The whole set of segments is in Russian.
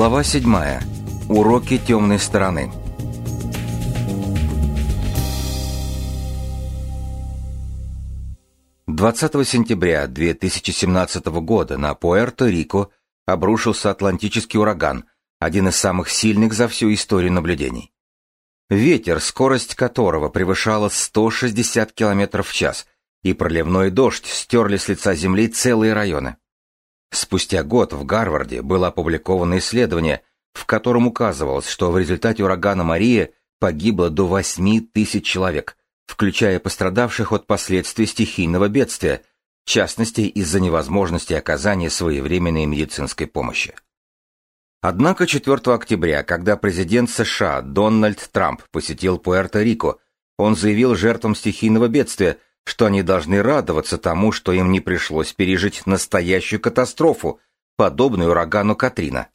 Глава 7. Уроки темной стороны. Двадцатого сентября 2017 года на Пуэрто-Рико обрушился Атлантический ураган, один из самых сильных за всю историю наблюдений. Ветер, скорость которого превышала 160 км в час, и проливной дождь стерли с лица земли целые районы. Спустя год в Гарварде было опубликовано исследование, в котором указывалось, что в результате урагана Мария погибло до 8 тысяч человек, включая пострадавших от последствий стихийного бедствия, в частности из-за невозможности оказания своевременной медицинской помощи. Однако 4 октября, когда президент США Дональд Трамп посетил Пуэрто-Рико, он заявил жертвам стихийного бедствия – что они должны радоваться тому, что им не пришлось пережить настоящую катастрофу, подобную урагану Катрина.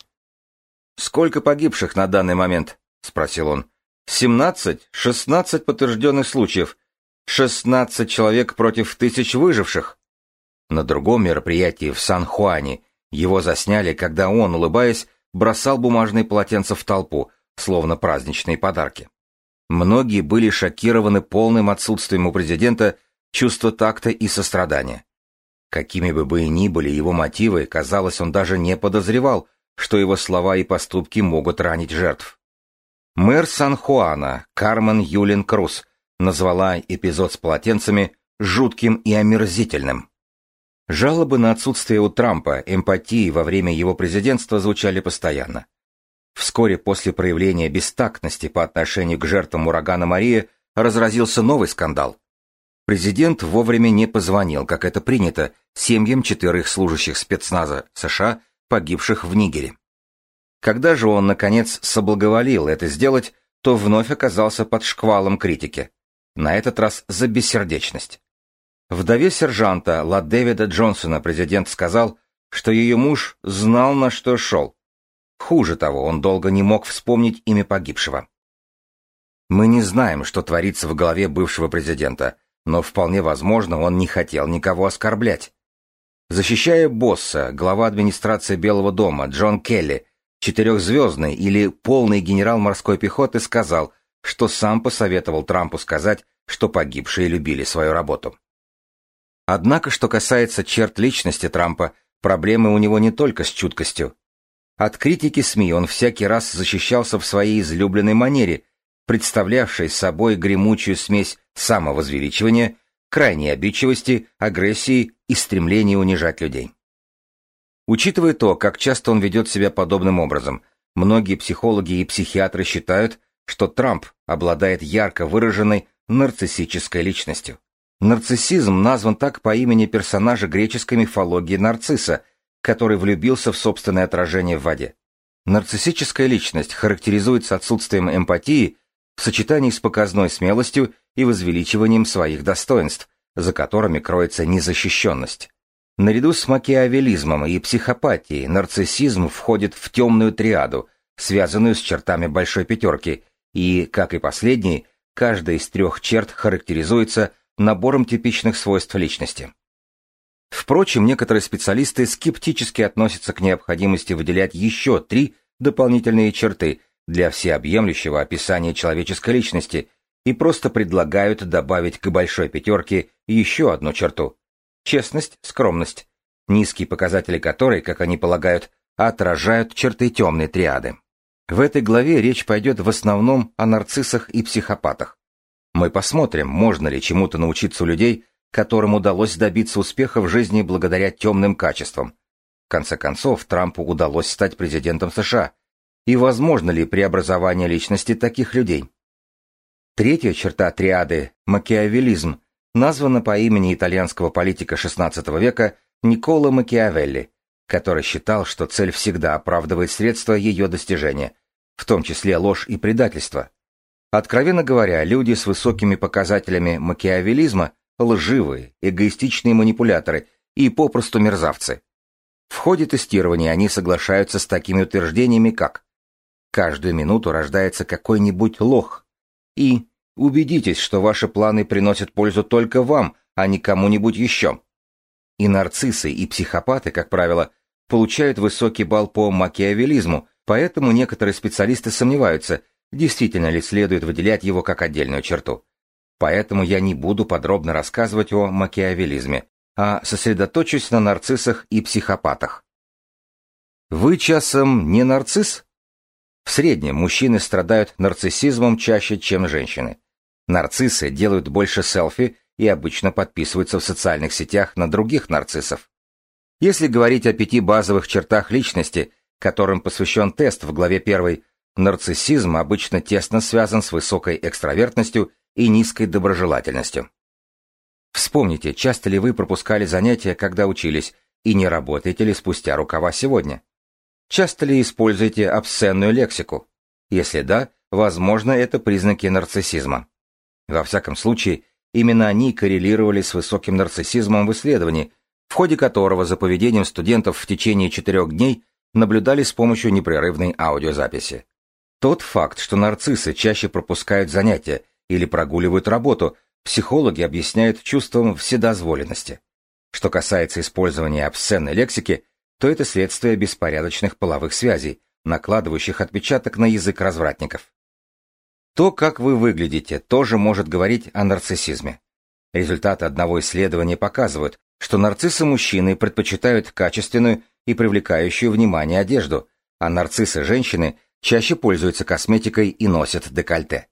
«Сколько погибших на данный момент?» — спросил он. «Семнадцать, шестнадцать подтвержденных случаев. Шестнадцать человек против тысяч выживших». На другом мероприятии в Сан-Хуане его засняли, когда он, улыбаясь, бросал бумажные полотенца в толпу, словно праздничные подарки. Многие были шокированы полным отсутствием у президента чувство такта и сострадания. Какими бы бы ни были его мотивы, казалось, он даже не подозревал, что его слова и поступки могут ранить жертв. Мэр Сан-Хуана, Кармен Юлин Круз, назвала эпизод с полотенцами жутким и омерзительным. Жалобы на отсутствие у Трампа эмпатии во время его президентства звучали постоянно. Вскоре после проявления бестактности по отношению к жертвам урагана Мария разразился новый скандал. Президент вовремя не позвонил, как это принято, семьям четверых служащих спецназа США, погибших в Нигере. Когда же он, наконец, соблаговолил это сделать, то вновь оказался под шквалом критики. На этот раз за бессердечность. Вдове сержанта Ла Дэвида Джонсона президент сказал, что ее муж знал, на что шел. Хуже того, он долго не мог вспомнить имя погибшего. Мы не знаем, что творится в голове бывшего президента, но вполне возможно, он не хотел никого оскорблять. Защищая босса, глава администрации Белого дома Джон Келли, четырехзвездный или полный генерал морской пехоты, сказал, что сам посоветовал Трампу сказать, что погибшие любили свою работу. Однако, что касается черт личности Трампа, проблемы у него не только с чуткостью. От критики СМИ он всякий раз защищался в своей излюбленной манере, представлявшей собой гремучую смесь самовозвеличивания, крайней обидчивости, агрессии и стремления унижать людей. Учитывая то, как часто он ведет себя подобным образом, многие психологи и психиатры считают, что Трамп обладает ярко выраженной нарциссической личностью. Нарциссизм назван так по имени персонажа греческой мифологии Нарцисса, который влюбился в собственное отражение в воде. Нарциссическая личность характеризуется отсутствием эмпатии в сочетании с показной смелостью и возвеличиванием своих достоинств, за которыми кроется незащищенность. Наряду с макиавелизмом и психопатией нарциссизм входит в темную триаду, связанную с чертами большой пятерки, и, как и последний, каждая из трех черт характеризуется набором типичных свойств личности. Впрочем, некоторые специалисты скептически относятся к необходимости выделять еще три дополнительные черты, для всеобъемлющего описания человеческой личности и просто предлагают добавить к большой пятерке еще одну черту – честность, скромность, низкие показатели которой, как они полагают, отражают черты темной триады. В этой главе речь пойдет в основном о нарциссах и психопатах. Мы посмотрим, можно ли чему-то научиться у людей, которым удалось добиться успеха в жизни благодаря темным качествам. В конце концов, Трампу удалось стать президентом США – и возможно ли преобразование личности таких людей? Третья черта триады – макиавелизм, названа по имени итальянского политика XVI века Никола Макиавелли, который считал, что цель всегда оправдывает средства ее достижения, в том числе ложь и предательство. Откровенно говоря, люди с высокими показателями макиавелизма – лживые, эгоистичные манипуляторы и попросту мерзавцы. В ходе тестирования они соглашаются с такими утверждениями, как Каждую минуту рождается какой-нибудь лох. И убедитесь, что ваши планы приносят пользу только вам, а не кому-нибудь еще. И нарциссы, и психопаты, как правило, получают высокий балл по макиавелизму, Поэтому некоторые специалисты сомневаются, действительно ли следует выделять его как отдельную черту. Поэтому я не буду подробно рассказывать о макиавелизме, а сосредоточусь на нарциссах и психопатах. Вы часом не нарцисс? В среднем мужчины страдают нарциссизмом чаще, чем женщины. Нарциссы делают больше селфи и обычно подписываются в социальных сетях на других нарциссов. Если говорить о пяти базовых чертах личности, которым посвящен тест в главе 1, нарциссизм обычно тесно связан с высокой экстравертностью и низкой доброжелательностью. Вспомните, часто ли вы пропускали занятия, когда учились, и не работаете ли спустя рукава сегодня? Часто ли используете обсценную лексику? Если да, возможно, это признаки нарциссизма. Во всяком случае, именно они коррелировали с высоким нарциссизмом в исследовании, в ходе которого за поведением студентов в течение четырех дней наблюдали с помощью непрерывной аудиозаписи. Тот факт, что нарциссы чаще пропускают занятия или прогуливают работу, психологи объясняют чувством вседозволенности. Что касается использования обсценной лексики, то это следствие беспорядочных половых связей, накладывающих отпечаток на язык развратников. То, как вы выглядите, тоже может говорить о нарциссизме. Результаты одного исследования показывают, что нарциссы-мужчины предпочитают качественную и привлекающую внимание одежду, а нарциссы-женщины чаще пользуются косметикой и носят декольте.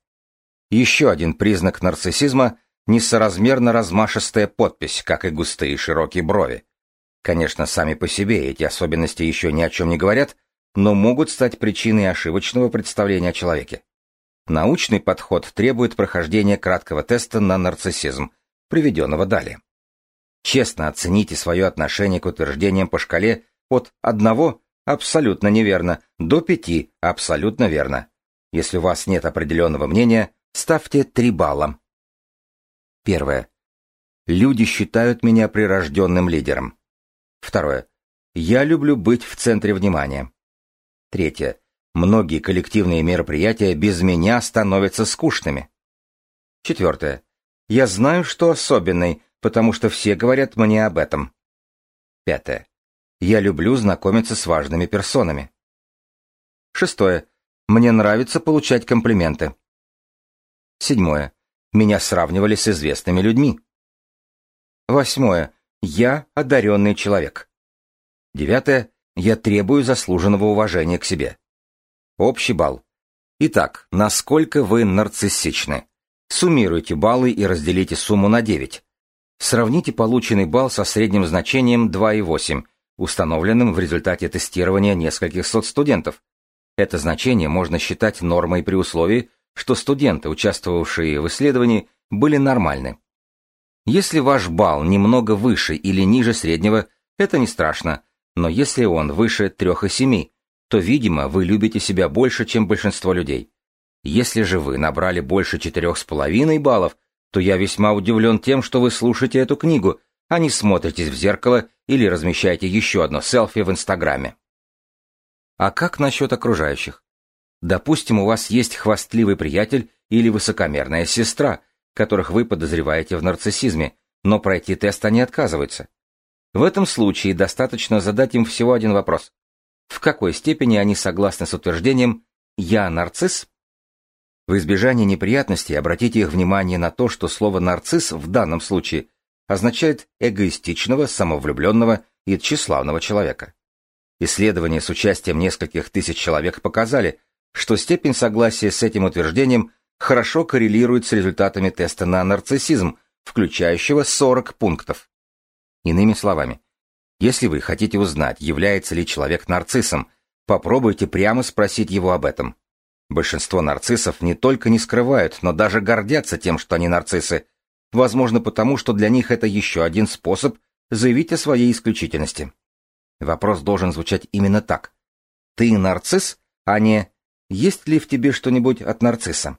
Еще один признак нарциссизма – несоразмерно размашистая подпись, как и густые широкие брови. Конечно, сами по себе эти особенности еще ни о чем не говорят, но могут стать причиной ошибочного представления о человеке. Научный подход требует прохождения краткого теста на нарциссизм, приведенного далее. Честно оцените свое отношение к утверждениям по шкале от 1 абсолютно неверно до 5 абсолютно верно. Если у вас нет определенного мнения, ставьте 3 балла. Первое. Люди считают меня прирожденным лидером. Второе. Я люблю быть в центре внимания. Третье. Многие коллективные мероприятия без меня становятся скучными. Четвертое. Я знаю, что особенный, потому что все говорят мне об этом. Пятое. Я люблю знакомиться с важными персонами. Шестое. Мне нравится получать комплименты. Седьмое. Меня сравнивали с известными людьми. Восьмое. Я одаренный человек. Девятое. Я требую заслуженного уважения к себе. Общий балл. Итак, насколько вы нарциссичны? Суммируйте баллы и разделите сумму на 9. Сравните полученный балл со средним значением 2,8, установленным в результате тестирования нескольких сот студентов. Это значение можно считать нормой при условии, что студенты, участвовавшие в исследовании, были нормальны. Если ваш балл немного выше или ниже среднего, это не страшно, но если он выше 3,7, то, видимо, вы любите себя больше, чем большинство людей. Если же вы набрали больше 4,5 баллов, то я весьма удивлен тем, что вы слушаете эту книгу, а не смотритесь в зеркало или размещаете еще одно селфи в Инстаграме. А как насчет окружающих? Допустим, у вас есть хвастливый приятель или высокомерная сестра, которых вы подозреваете в нарциссизме, но пройти тест они отказываются. В этом случае достаточно задать им всего один вопрос. В какой степени они согласны с утверждением «я нарцисс»? В избежание неприятностей обратите их внимание на то, что слово «нарцисс» в данном случае означает эгоистичного, самовлюбленного и тщеславного человека. Исследования с участием нескольких тысяч человек показали, что степень согласия с этим утверждением хорошо коррелирует с результатами теста на нарциссизм, включающего 40 пунктов. Иными словами, если вы хотите узнать, является ли человек нарциссом, попробуйте прямо спросить его об этом. Большинство нарциссов не только не скрывают, но даже гордятся тем, что они нарциссы, возможно потому, что для них это еще один способ заявить о своей исключительности. Вопрос должен звучать именно так. Ты нарцисс, а не «Есть ли в тебе что-нибудь от нарцисса?»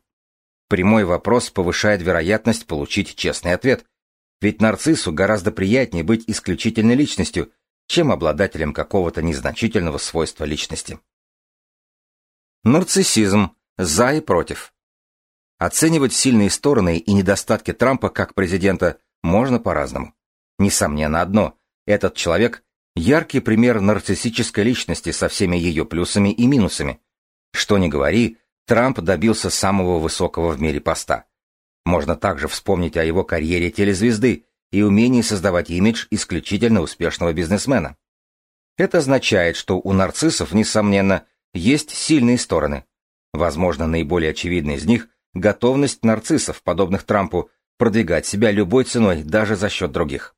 Прямой вопрос повышает вероятность получить честный ответ, ведь нарциссу гораздо приятнее быть исключительной личностью, чем обладателем какого-то незначительного свойства личности. Нарциссизм. За и против. Оценивать сильные стороны и недостатки Трампа как президента можно по-разному. Несомненно одно – этот человек Яркий пример нарциссической личности со всеми ее плюсами и минусами. Что ни говори, Трамп добился самого высокого в мире поста. Можно также вспомнить о его карьере телезвезды и умении создавать имидж исключительно успешного бизнесмена. Это означает, что у нарциссов, несомненно, есть сильные стороны. Возможно, наиболее очевидной из них – готовность нарциссов, подобных Трампу, продвигать себя любой ценой даже за счет других.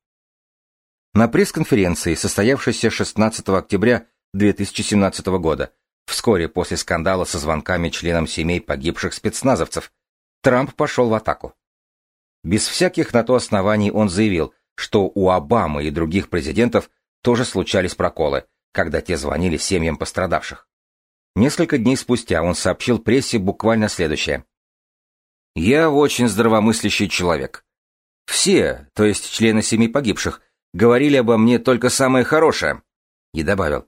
На пресс-конференции, состоявшейся 16 октября 2017 года, вскоре после скандала со звонками членам семей погибших спецназовцев, Трамп пошел в атаку. Без всяких на то оснований он заявил, что у Обамы и других президентов тоже случались проколы, когда те звонили семьям пострадавших. Несколько дней спустя он сообщил прессе буквально следующее. «Я очень здравомыслящий человек. Все, то есть члены семей погибших, говорили обо мне только самое хорошее». И добавил,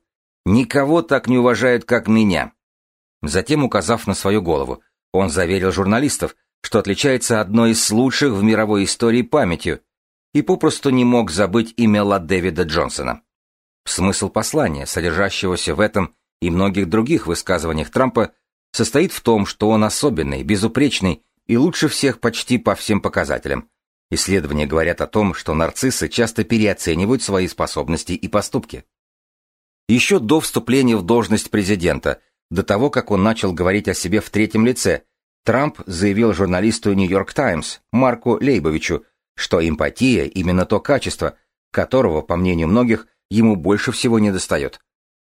«Никого так не уважают, как меня». Затем, указав на свою голову, он заверил журналистов, что отличается одной из лучших в мировой истории памятью, и попросту не мог забыть имя Ла Дэвида Джонсона. Смысл послания, содержащегося в этом и многих других высказываниях Трампа, состоит в том, что он особенный, безупречный и лучше всех почти по всем показателям. Исследования говорят о том, что нарциссы часто переоценивают свои способности и поступки. Еще до вступления в должность президента, до того, как он начал говорить о себе в третьем лице, Трамп заявил журналисту «Нью-Йорк Таймс» Марку Лейбовичу, что эмпатия – именно то качество, которого, по мнению многих, ему больше всего недостает.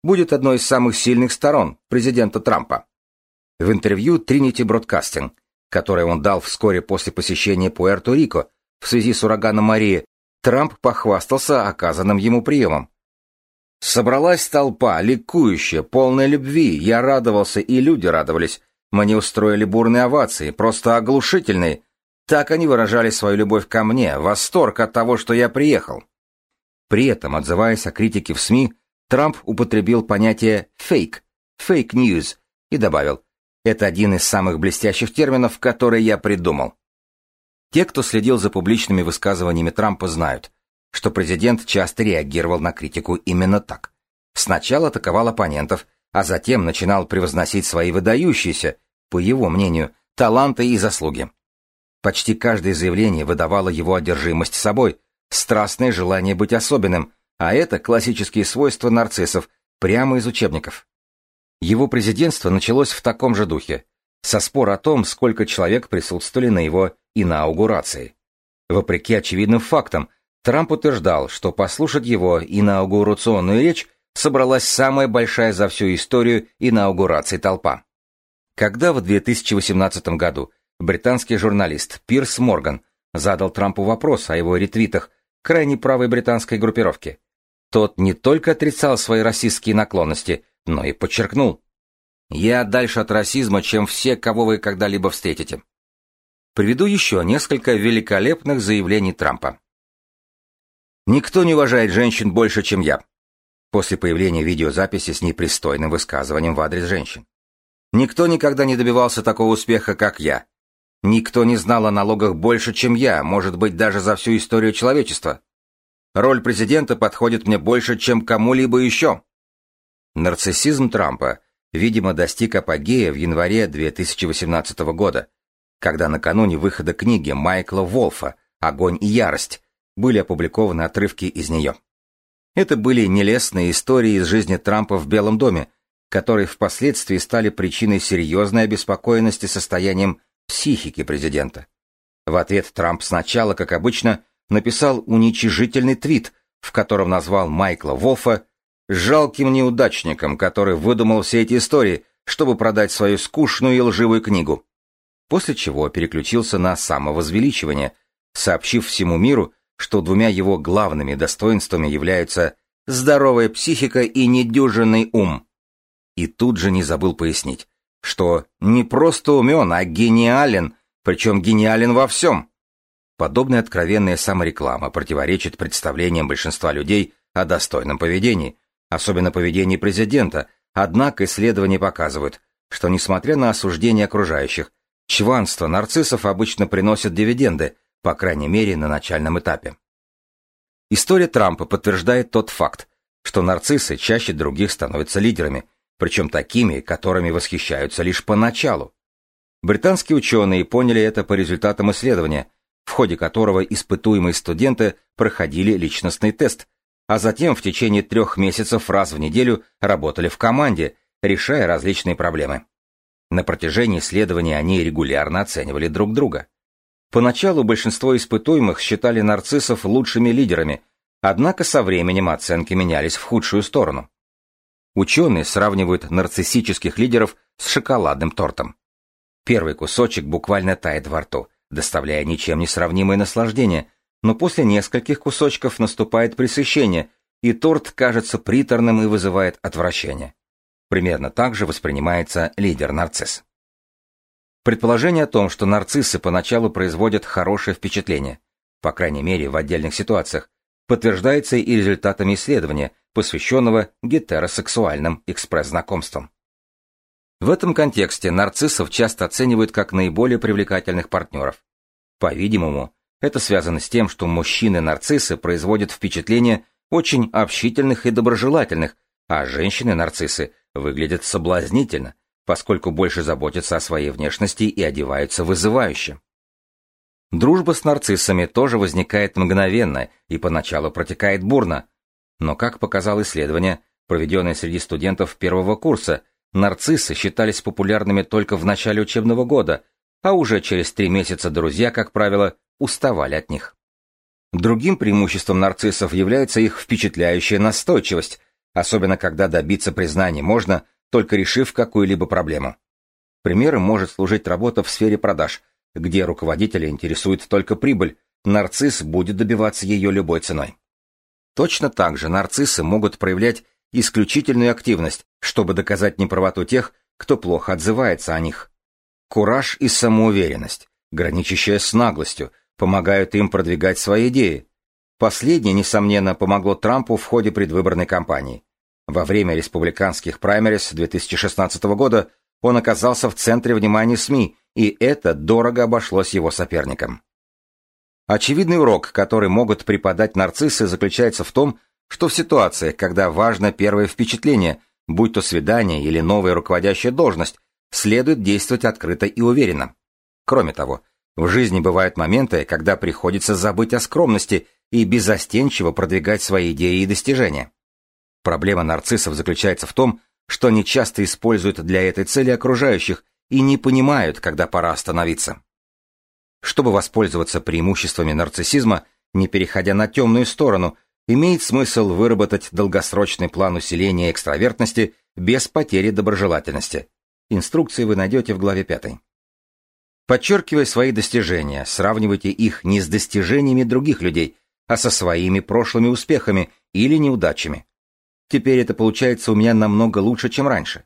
Будет одной из самых сильных сторон президента Трампа. В интервью Trinity Broadcasting, которое он дал вскоре после посещения Пуэрто-Рико в связи с ураганом Марии, Трамп похвастался оказанным ему приемом. Собралась толпа, ликующая, полная любви, я радовался, и люди радовались. Мне устроили бурные овации, просто оглушительные. Так они выражали свою любовь ко мне, восторг от того, что я приехал. При этом, отзываясь о критике в СМИ, Трамп употребил понятие «фейк», «фейк news» и добавил, «Это один из самых блестящих терминов, которые я придумал». Те, кто следил за публичными высказываниями Трампа, знают, что президент часто реагировал на критику именно так. Сначала атаковал оппонентов, а затем начинал превозносить свои выдающиеся, по его мнению, таланты и заслуги. Почти каждое заявление выдавало его одержимость собой, страстное желание быть особенным, а это классические свойства нарциссов, прямо из учебников. Его президентство началось в таком же духе, со спора о том, сколько человек присутствовали на его инаугурации. Вопреки очевидным фактам, Трамп утверждал, что послушать его инаугурационную речь собралась самая большая за всю историю инаугурации толпа. Когда в 2018 году британский журналист Пирс Морган задал Трампу вопрос о его ретвитах крайне правой британской группировки, тот не только отрицал свои расистские наклонности, но и подчеркнул. «Я дальше от расизма, чем все, кого вы когда-либо встретите». Приведу еще несколько великолепных заявлений Трампа. «Никто не уважает женщин больше, чем я», после появления видеозаписи с непристойным высказыванием в адрес женщин. Никто никогда не добивался такого успеха, как я. Никто не знал о налогах больше, чем я, может быть, даже за всю историю человечества. Роль президента подходит мне больше, чем кому-либо еще. Нарциссизм Трампа, видимо, достиг апогея в январе 2018 года, когда накануне выхода книги Майкла Волфа «Огонь и ярость» были опубликованы отрывки из нее. Это были нелестные истории из жизни Трампа в Белом доме, которые впоследствии стали причиной серьезной обеспокоенности состоянием психики президента. В ответ Трамп сначала, как обычно, написал уничижительный твит, в котором назвал Майкла Волфа жалким неудачником, который выдумал все эти истории, чтобы продать свою скучную и лживую книгу. После чего переключился на самовозвеличивание, сообщив всему миру, что двумя его главными достоинствами являются здоровая психика и недюжинный ум. И тут же не забыл пояснить, что не просто умен, а гениален, причем гениален во всем. Подобная откровенная самореклама противоречит представлениям большинства людей о достойном поведении, особенно поведении президента, однако исследования показывают, что несмотря на осуждение окружающих, чванство нарциссов обычно приносит дивиденды, по крайней мере на начальном этапе. История Трампа подтверждает тот факт, что нарциссы чаще других становятся лидерами, причем такими, которыми восхищаются лишь поначалу. Британские ученые поняли это по результатам исследования, в ходе которого испытуемые студенты проходили личностный тест, а затем в течение трех месяцев раз в неделю работали в команде, решая различные проблемы. На протяжении исследования они регулярно оценивали друг друга. Поначалу большинство испытуемых считали нарциссов лучшими лидерами, однако со временем оценки менялись в худшую сторону. Ученые сравнивают нарциссических лидеров с шоколадным тортом. Первый кусочек буквально тает во рту, доставляя ничем не сравнимое наслаждение, но после нескольких кусочков наступает пресыщение, и торт кажется приторным и вызывает отвращение. Примерно так же воспринимается лидер-нарцисс. Предположение о том, что нарциссы поначалу производят хорошее впечатление, по крайней мере в отдельных ситуациях, подтверждается и результатами исследования, посвященного гетеросексуальным экспресс-знакомствам. В этом контексте нарциссов часто оценивают как наиболее привлекательных партнеров. По-видимому, это связано с тем, что мужчины-нарциссы производят впечатление очень общительных и доброжелательных, а женщины-нарциссы выглядят соблазнительно, поскольку больше заботятся о своей внешности и одеваются вызывающе. Дружба с нарциссами тоже возникает мгновенно и поначалу протекает бурно. Но, как показало исследование, проведенное среди студентов первого курса, нарциссы считались популярными только в начале учебного года, а уже через три месяца друзья, как правило, уставали от них. Другим преимуществом нарциссов является их впечатляющая настойчивость, особенно когда добиться признания можно, только решив какую-либо проблему. Примером может служить работа в сфере продаж, где руководителя интересует только прибыль, нарцисс будет добиваться ее любой ценой. Точно так же нарциссы могут проявлять исключительную активность, чтобы доказать неправоту тех, кто плохо отзывается о них. Кураж и самоуверенность, граничащая с наглостью, помогают им продвигать свои идеи, Последнее, несомненно, помогло Трампу в ходе предвыборной кампании. Во время республиканских праймерис 2016 года он оказался в центре внимания СМИ, и это дорого обошлось его соперникам. Очевидный урок, который могут преподать нарциссы, заключается в том, что в ситуациях, когда важно первое впечатление, будь то свидание или новая руководящая должность, следует действовать открыто и уверенно. Кроме того, в жизни бывают моменты, когда приходится забыть о скромности и безостенчиво продвигать свои идеи и достижения. Проблема нарциссов заключается в том, что они часто используют для этой цели окружающих и не понимают, когда пора остановиться. Чтобы воспользоваться преимуществами нарциссизма, не переходя на темную сторону, имеет смысл выработать долгосрочный план усиления экстравертности без потери доброжелательности. Инструкции вы найдете в главе 5. Подчеркивая свои достижения, сравнивайте их не с достижениями других людей, а со своими прошлыми успехами или неудачами. Теперь это получается у меня намного лучше, чем раньше.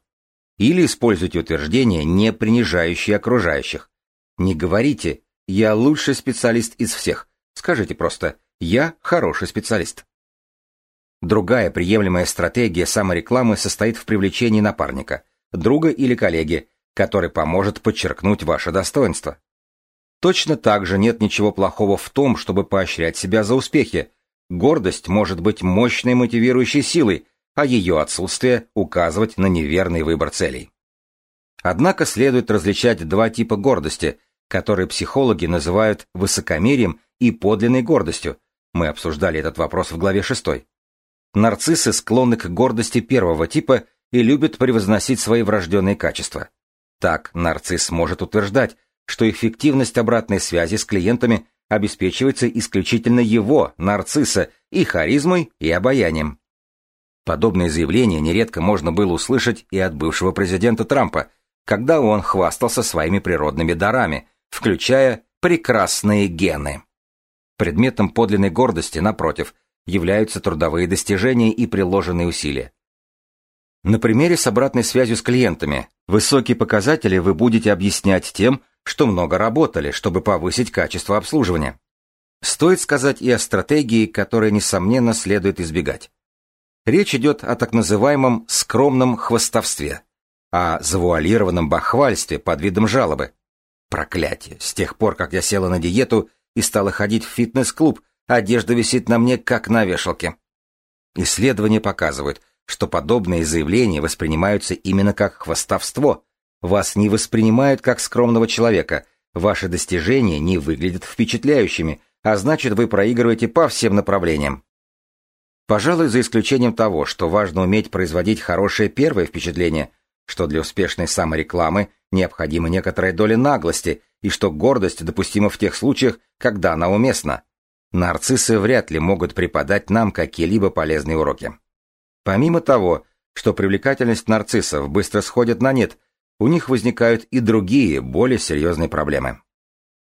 Или используйте утверждения, не принижающие окружающих. Не говорите «я лучший специалист из всех». Скажите просто «я хороший специалист». Другая приемлемая стратегия саморекламы состоит в привлечении напарника, друга или коллеги, который поможет подчеркнуть ваше достоинство. Точно так же нет ничего плохого в том, чтобы поощрять себя за успехи. Гордость может быть мощной мотивирующей силой, а ее отсутствие указывать на неверный выбор целей. Однако следует различать два типа гордости, которые психологи называют высокомерием и подлинной гордостью. Мы обсуждали этот вопрос в главе 6. Нарциссы склонны к гордости первого типа и любят превозносить свои врожденные качества. Так нарцисс может утверждать, что эффективность обратной связи с клиентами обеспечивается исключительно его, нарцисса, и харизмой, и обаянием. Подобные заявления нередко можно было услышать и от бывшего президента Трампа, когда он хвастался своими природными дарами, включая прекрасные гены. Предметом подлинной гордости, напротив, являются трудовые достижения и приложенные усилия. На примере с обратной связью с клиентами высокие показатели вы будете объяснять тем, что много работали, чтобы повысить качество обслуживания. Стоит сказать и о стратегии, которой, несомненно, следует избегать. Речь идет о так называемом скромном хвостовстве, о завуалированном бахвальстве под видом жалобы. Проклятие! С тех пор, как я села на диету и стала ходить в фитнес-клуб, одежда висит на мне, как на вешалке. Исследования показывают, что подобные заявления воспринимаются именно как хвастовство. Вас не воспринимают как скромного человека, ваши достижения не выглядят впечатляющими, а значит вы проигрываете по всем направлениям. Пожалуй, за исключением того, что важно уметь производить хорошее первое впечатление, что для успешной саморекламы необходима некоторая доля наглости и что гордость допустима в тех случаях, когда она уместна. Нарциссы вряд ли могут преподать нам какие-либо полезные уроки. Помимо того, что привлекательность нарциссов быстро сходит на нет, у них возникают и другие, более серьезные проблемы.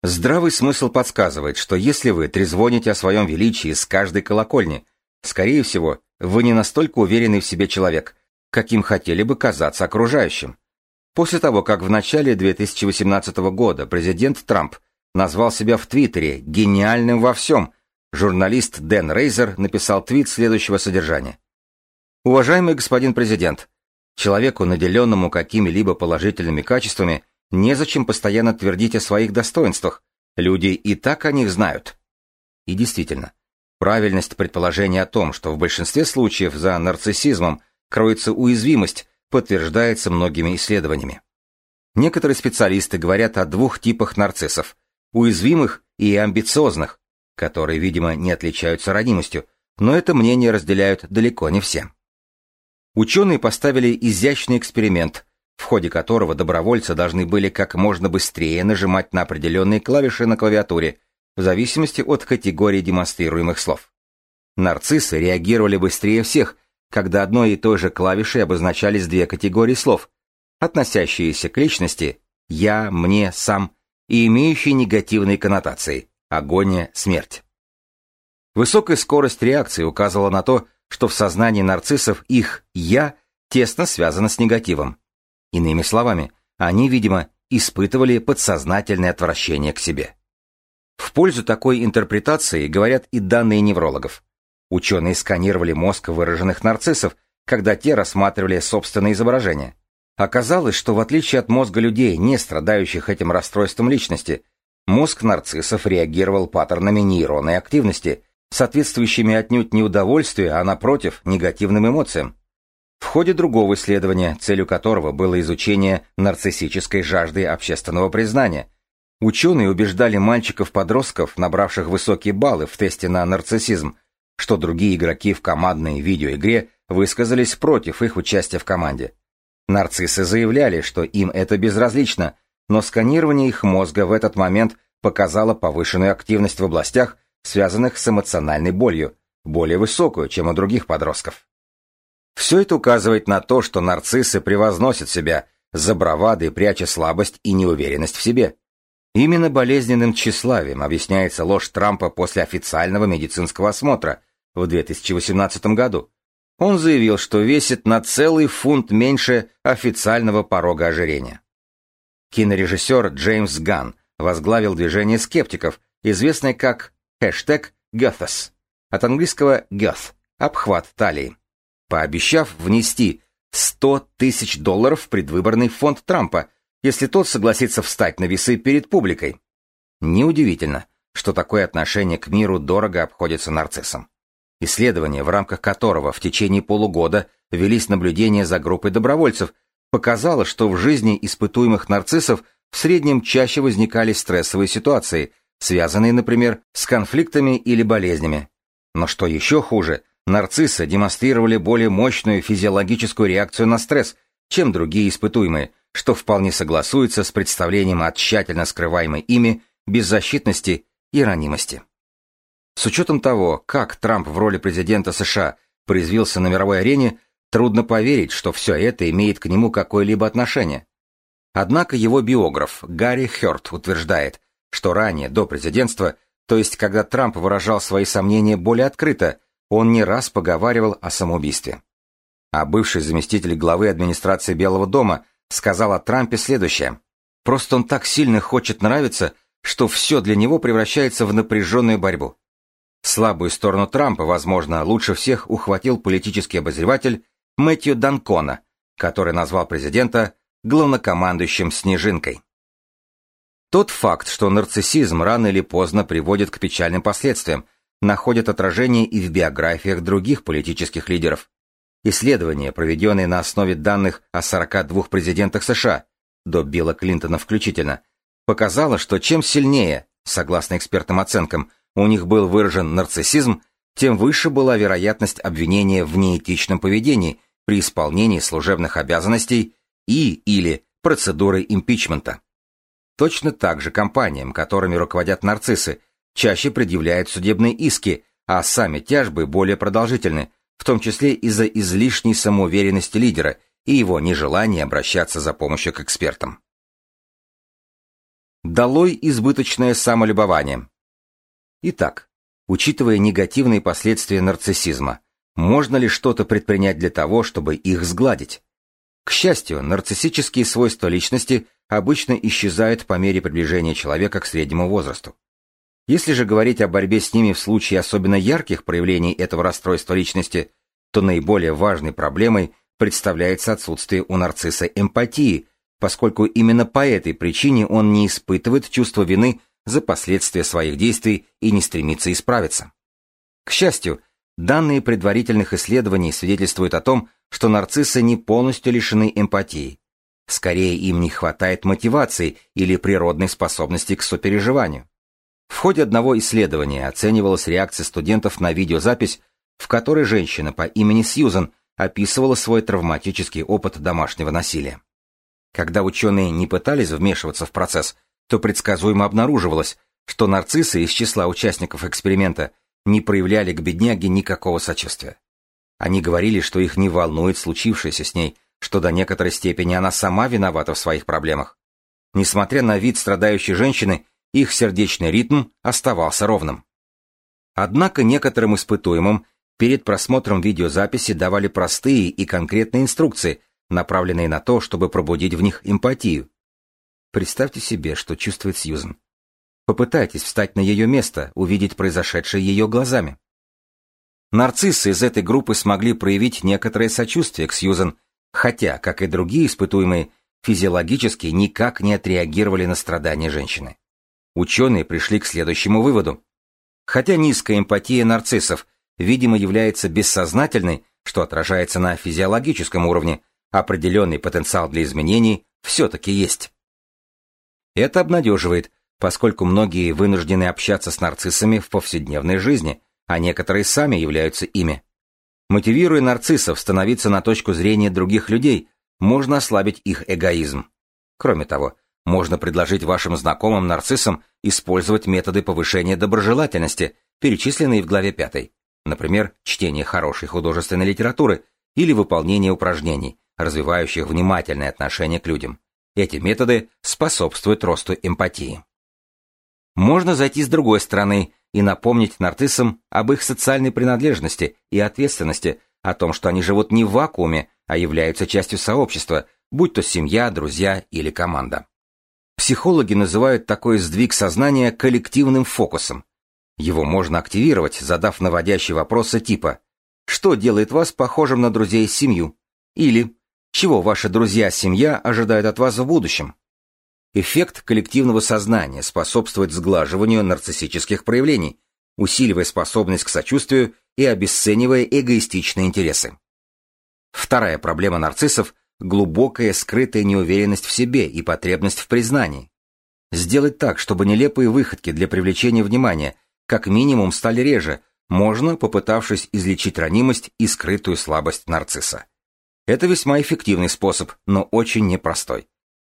Здравый смысл подсказывает, что если вы трезвоните о своем величии с каждой колокольни, скорее всего, вы не настолько уверенный в себе человек, каким хотели бы казаться окружающим. После того, как в начале 2018 года президент Трамп назвал себя в Твиттере гениальным во всем, журналист Дэн Рейзер написал твит следующего содержания. Уважаемый господин президент, человеку, наделенному какими-либо положительными качествами, незачем постоянно твердить о своих достоинствах, люди и так о них знают. И действительно, правильность предположения о том, что в большинстве случаев за нарциссизмом кроется уязвимость, подтверждается многими исследованиями. Некоторые специалисты говорят о двух типах нарциссов – уязвимых и амбициозных, которые, видимо, не отличаются ранимостью, но это мнение разделяют далеко не все. Ученые поставили изящный эксперимент, в ходе которого добровольцы должны были как можно быстрее нажимать на определенные клавиши на клавиатуре, в зависимости от категории демонстрируемых слов. Нарциссы реагировали быстрее всех, когда одной и той же клавишей обозначались две категории слов, относящиеся к личности «я», «мне», «сам» и имеющие негативные коннотации агония, смерть. Высокая скорость реакции указывала на то, что в сознании нарциссов их «я» тесно связано с негативом. Иными словами, они, видимо, испытывали подсознательное отвращение к себе. В пользу такой интерпретации говорят и данные неврологов. Ученые сканировали мозг выраженных нарциссов, когда те рассматривали собственное изображение. Оказалось, что в отличие от мозга людей, не страдающих этим расстройством личности, Мозг нарциссов реагировал паттернами нейронной активности, соответствующими отнюдь не удовольствию, а напротив, негативным эмоциям. В ходе другого исследования, целью которого было изучение нарциссической жажды общественного признания, ученые убеждали мальчиков-подростков, набравших высокие баллы в тесте на нарциссизм, что другие игроки в командной видеоигре высказались против их участия в команде. Нарциссы заявляли, что им это безразлично, но сканирование их мозга в этот момент показало повышенную активность в областях, связанных с эмоциональной болью, более высокую, чем у других подростков. Все это указывает на то, что нарциссы превозносят себя, за бравадой пряча слабость и неуверенность в себе. Именно болезненным тщеславием объясняется ложь Трампа после официального медицинского осмотра в 2018 году. Он заявил, что весит на целый фунт меньше официального порога ожирения. Кинорежиссер Джеймс Ганн возглавил движение скептиков, известное как хэштег Gothas, от английского Goth – обхват талии, пообещав внести 100 тысяч долларов в предвыборный фонд Трампа, если тот согласится встать на весы перед публикой. Неудивительно, что такое отношение к миру дорого обходится нарциссам. Исследование, в рамках которого в течение полугода велись наблюдения за группой добровольцев, показало, что в жизни испытуемых нарциссов в среднем чаще возникали стрессовые ситуации, связанные, например, с конфликтами или болезнями. Но что еще хуже, нарциссы демонстрировали более мощную физиологическую реакцию на стресс, чем другие испытуемые, что вполне согласуется с представлением о тщательно скрываемой ими беззащитности и ранимости. С учетом того, как Трамп в роли президента США произвелся на мировой арене, Трудно поверить, что все это имеет к нему какое-либо отношение. Однако его биограф Гарри Хёрд утверждает, что ранее, до президентства, то есть когда Трамп выражал свои сомнения более открыто, он не раз поговаривал о самоубийстве. А бывший заместитель главы администрации Белого дома сказал о Трампе следующее. «Просто он так сильно хочет нравиться, что все для него превращается в напряженную борьбу». Слабую сторону Трампа, возможно, лучше всех ухватил политический обозреватель Мэтью Данкона, который назвал президента главнокомандующим «Снежинкой». Тот факт, что нарциссизм рано или поздно приводит к печальным последствиям, находят отражение и в биографиях других политических лидеров. Исследования, проведенные на основе данных о 42 президентах США, до Билла Клинтона включительно, показало, что чем сильнее, согласно экспертным оценкам, у них был выражен нарциссизм, тем выше была вероятность обвинения в неэтичном поведении при исполнении служебных обязанностей и или процедуры импичмента. Точно так же компаниям, которыми руководят нарциссы, чаще предъявляют судебные иски, а сами тяжбы более продолжительны, в том числе из-за излишней самоуверенности лидера и его нежелания обращаться за помощью к экспертам. Долой избыточное самолюбование. Итак, учитывая негативные последствия нарциссизма, можно ли что-то предпринять для того, чтобы их сгладить? К счастью, нарциссические свойства личности обычно исчезают по мере приближения человека к среднему возрасту. Если же говорить о борьбе с ними в случае особенно ярких проявлений этого расстройства личности, то наиболее важной проблемой представляется отсутствие у нарцисса эмпатии, поскольку именно по этой причине он не испытывает чувство вины за последствия своих действий и не стремится исправиться. К счастью, данные предварительных исследований свидетельствуют о том, что нарциссы не полностью лишены эмпатии. Скорее, им не хватает мотивации или природной способности к сопереживанию. В ходе одного исследования оценивалась реакция студентов на видеозапись, в которой женщина по имени Сьюзан описывала свой травматический опыт домашнего насилия. Когда ученые не пытались вмешиваться в процесс, то предсказуемо обнаруживалось, что нарциссы из числа участников эксперимента не проявляли к бедняге никакого сочувствия. Они говорили, что их не волнует случившееся с ней, что до некоторой степени она сама виновата в своих проблемах. Несмотря на вид страдающей женщины, их сердечный ритм оставался ровным. Однако некоторым испытуемым перед просмотром видеозаписи давали простые и конкретные инструкции, направленные на то, чтобы пробудить в них эмпатию. Представьте себе, что чувствует Сьюзен. Попытайтесь встать на ее место, увидеть произошедшее ее глазами. Нарциссы из этой группы смогли проявить некоторое сочувствие к Сьюзен, хотя, как и другие испытуемые, физиологически никак не отреагировали на страдания женщины. Ученые пришли к следующему выводу. Хотя низкая эмпатия нарциссов, видимо, является бессознательной, что отражается на физиологическом уровне, определенный потенциал для изменений все-таки есть. Это обнадеживает, поскольку многие вынуждены общаться с нарциссами в повседневной жизни, а некоторые сами являются ими. Мотивируя нарциссов становиться на точку зрения других людей, можно ослабить их эгоизм. Кроме того, можно предложить вашим знакомым нарциссам использовать методы повышения доброжелательности, перечисленные в главе 5, например, чтение хорошей художественной литературы или выполнение упражнений, развивающих внимательное отношение к людям. Эти методы способствуют росту эмпатии. Можно зайти с другой стороны и напомнить нарциссам об их социальной принадлежности и ответственности, о том, что они живут не в вакууме, а являются частью сообщества, будь то семья, друзья или команда. Психологи называют такой сдвиг сознания коллективным фокусом. Его можно активировать, задав наводящие вопросы типа «Что делает вас похожим на друзей семью?» или «Чего ваши друзья-семья ожидают от вас в будущем?» Эффект коллективного сознания способствует сглаживанию нарциссических проявлений, усиливая способность к сочувствию и обесценивая эгоистичные интересы. Вторая проблема нарциссов глубокая скрытая неуверенность в себе и потребность в признании. Сделать так, чтобы нелепые выходки для привлечения внимания как минимум стали реже, можно, попытавшись излечить ранимость и скрытую слабость нарцисса. Это весьма эффективный способ, но очень непростой.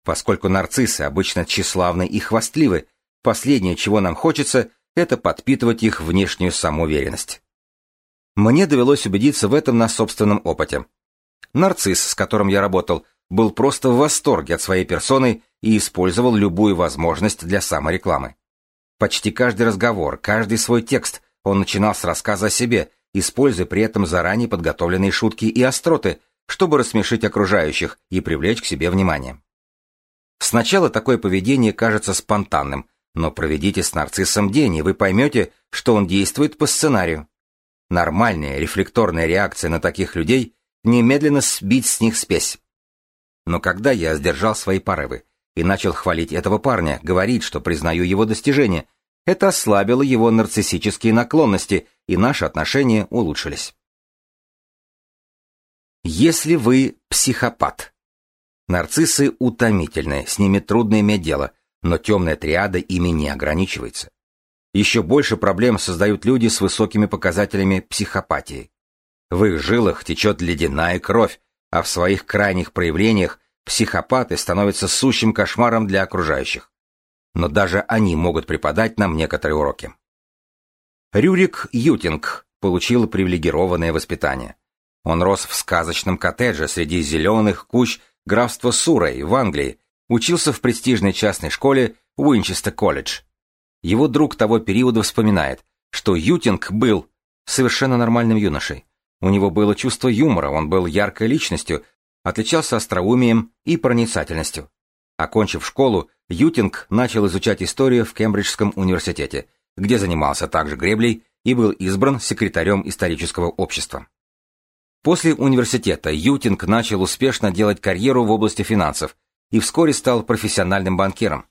Поскольку нарциссы обычно тщеславны и хвастливы, последнее, чего нам хочется, это подпитывать их внешнюю самоуверенность. Мне довелось убедиться в этом на собственном опыте. Нарцисс, с которым я работал, был просто в восторге от своей персоны и использовал любую возможность для саморекламы. Почти каждый разговор, каждый свой текст он начинал с рассказа о себе, используя при этом заранее подготовленные шутки и остроты, чтобы рассмешить окружающих и привлечь к себе внимание. Сначала такое поведение кажется спонтанным, но проведите с нарциссом день, и вы поймете, что он действует по сценарию. Нормальная рефлекторная реакция на таких людей немедленно сбить с них спесь. Но когда я сдержал свои порывы и начал хвалить этого парня, говорить, что признаю его достижения, Это ослабило его нарциссические наклонности, и наши отношения улучшились. Если вы психопат. Нарциссы утомительны, с ними трудно иметь дело, но темная триада ими не ограничивается. Еще больше проблем создают люди с высокими показателями психопатии. В их жилах течет ледяная кровь, а в своих крайних проявлениях психопаты становятся сущим кошмаром для окружающих. Но даже они могут преподать нам некоторые уроки. Рюрик Ютинг получил привилегированное воспитание. Он рос в сказочном коттедже среди зеленых кущ графства Сурой в Англии, учился в престижной частной школе Уинчестер колледж. Его друг того периода вспоминает, что Ютинг был совершенно нормальным юношей. У него было чувство юмора, он был яркой личностью, отличался остроумием и проницательностью. Окончив школу, Ютинг начал изучать историю в Кембриджском университете, где занимался также греблей и был избран секретарем исторического общества. После университета Ютинг начал успешно делать карьеру в области финансов и вскоре стал профессиональным банкиром.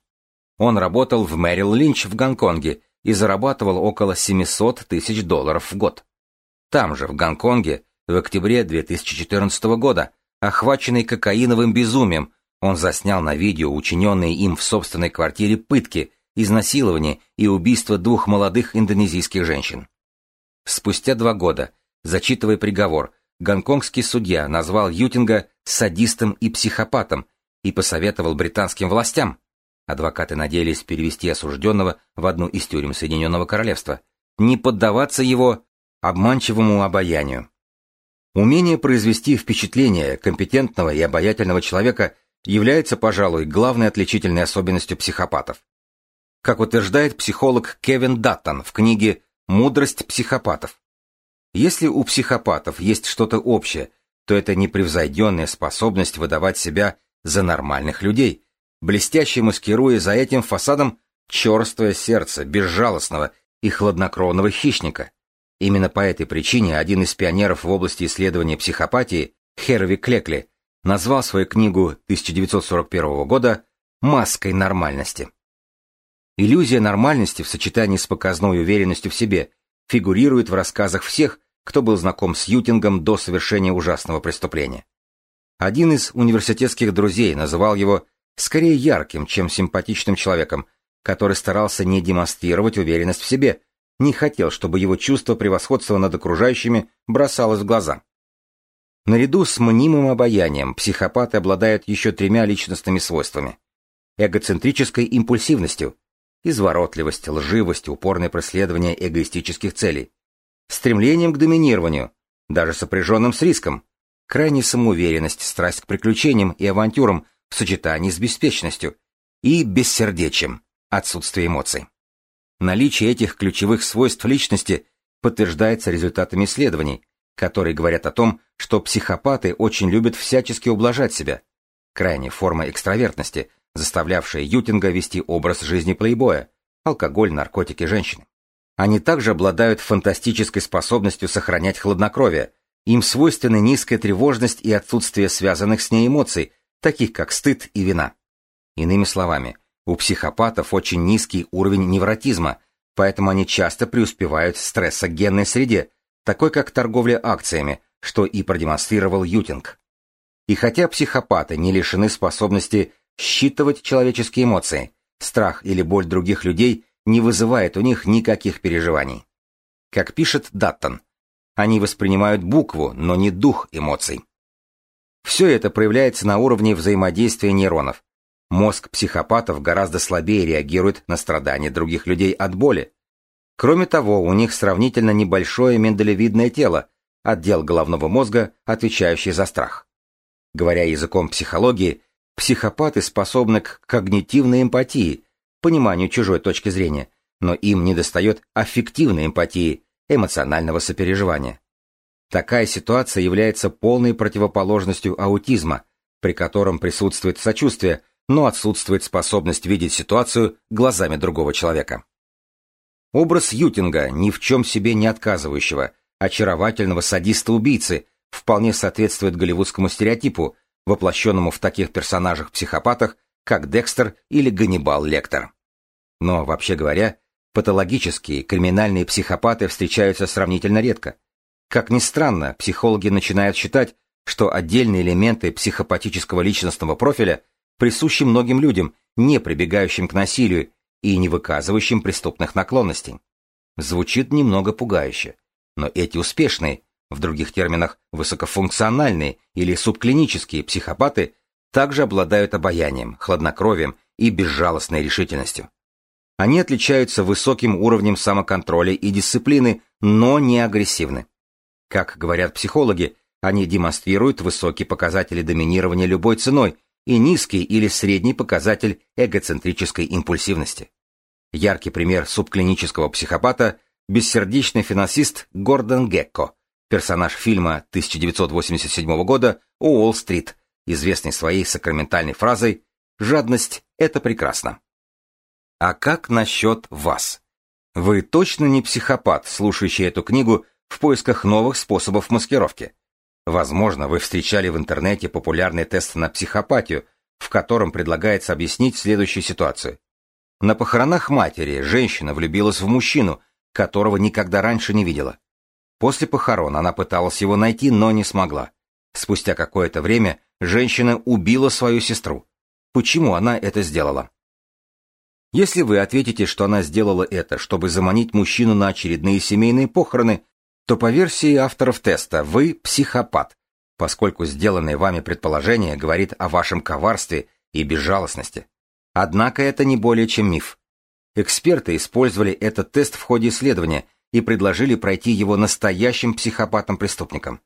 Он работал в Мэрил Линч в Гонконге и зарабатывал около 700 тысяч долларов в год. Там же, в Гонконге, в октябре 2014 года, охваченный кокаиновым безумием, он заснял на видео учиненные им в собственной квартире пытки, изнасилование и убийство двух молодых индонезийских женщин. Спустя два года, зачитывая приговор, гонконгский судья назвал Ютинга садистом и психопатом и посоветовал британским властям, адвокаты надеялись перевести осужденного в одну из тюрем Соединенного Королевства, не поддаваться его обманчивому обаянию. Умение произвести впечатление компетентного и обаятельного человека является, пожалуй, главной отличительной особенностью психопатов. Как утверждает психолог Кевин Даттон в книге «Мудрость психопатов», если у психопатов есть что-то общее, то это непревзойденная способность выдавать себя за нормальных людей, блестяще маскируя за этим фасадом черствое сердце безжалостного и хладнокровного хищника. Именно по этой причине один из пионеров в области исследования психопатии, Херви Клекли, назвал свою книгу 1941 года «Маской нормальности». Иллюзия нормальности в сочетании с показной уверенностью в себе фигурирует в рассказах всех, кто был знаком с Ютингом до совершения ужасного преступления. Один из университетских друзей называл его скорее ярким, чем симпатичным человеком, который старался не демонстрировать уверенность в себе, не хотел, чтобы его чувство превосходства над окружающими бросалось в глаза. Наряду с мнимым обаянием психопаты обладают еще тремя личностными свойствами. Эгоцентрической импульсивностью, изворотливость, лживость, упорное преследование эгоистических целей, стремлением к доминированию, даже сопряженным с риском, крайняя самоуверенность, страсть к приключениям и авантюрам в сочетании с беспечностью и бессердечием, отсутствие эмоций. Наличие этих ключевых свойств личности подтверждается результатами исследований, которые говорят о том, что психопаты очень любят всячески ублажать себя. Крайняя форма экстравертности, заставлявшая Ютинга вести образ жизни плейбоя, алкоголь, наркотики, женщины. Они также обладают фантастической способностью сохранять хладнокровие, им свойственны низкая тревожность и отсутствие связанных с ней эмоций, таких как стыд и вина. Иными словами, у психопатов очень низкий уровень невротизма, поэтому они часто преуспевают в стрессогенной среде, такой как торговля акциями, что и продемонстрировал Ютинг. И хотя психопаты не лишены способности считывать человеческие эмоции, страх или боль других людей не вызывает у них никаких переживаний. Как пишет Даттон, они воспринимают букву, но не дух эмоций. Все это проявляется на уровне взаимодействия нейронов. Мозг психопатов гораздо слабее реагирует на страдания других людей от боли. Кроме того, у них сравнительно небольшое миндалевидное тело, отдел головного мозга, отвечающий за страх. Говоря языком психологии, психопаты способны к когнитивной эмпатии, пониманию чужой точки зрения, но им недостает аффективной эмпатии, эмоционального сопереживания. Такая ситуация является полной противоположностью аутизма, при котором присутствует сочувствие, но отсутствует способность видеть ситуацию глазами другого человека. Образ Ютинга, ни в чем себе не отказывающего, очаровательного садиста-убийцы, вполне соответствует голливудскому стереотипу, воплощенному в таких персонажах-психопатах, как Декстер или Ганнибал Лектор. Но, вообще говоря, Патологические, криминальные психопаты встречаются сравнительно редко. Как ни странно, психологи начинают считать, что отдельные элементы психопатического личностного профиля присущи многим людям, не прибегающим к насилию и не выказывающим преступных наклонностей. Звучит немного пугающе, но эти успешные, в других терминах высокофункциональные или субклинические психопаты также обладают обаянием, хладнокровием и безжалостной решительностью. Они отличаются высоким уровнем самоконтроля и дисциплины, но не агрессивны. Как говорят психологи, они демонстрируют высокие показатели доминирования любой ценой и низкий или средний показатель эгоцентрической импульсивности. Яркий пример субклинического психопата – бессердечный финансист Гордон Гекко, персонаж фильма 1987 года «Уолл-стрит», известный своей сакраментальной фразой «Жадность – это прекрасно». А как насчет вас? Вы точно не психопат, слушающий эту книгу в поисках новых способов маскировки. Возможно, вы встречали в интернете популярный тест на психопатию, в котором предлагается объяснить следующую ситуацию. На похоронах матери женщина влюбилась в мужчину, которого никогда раньше не видела. После похорон она пыталась его найти, но не смогла. Спустя какое-то время женщина убила свою сестру. Почему она это сделала? Если вы ответите, что она сделала это, чтобы заманить мужчину на очередные семейные похороны, то по версии авторов теста вы психопат, поскольку сделанное вами предположение говорит о вашем коварстве и безжалостности. Однако это не более чем миф. Эксперты использовали этот тест в ходе исследования и предложили пройти его настоящим психопатам-преступникам.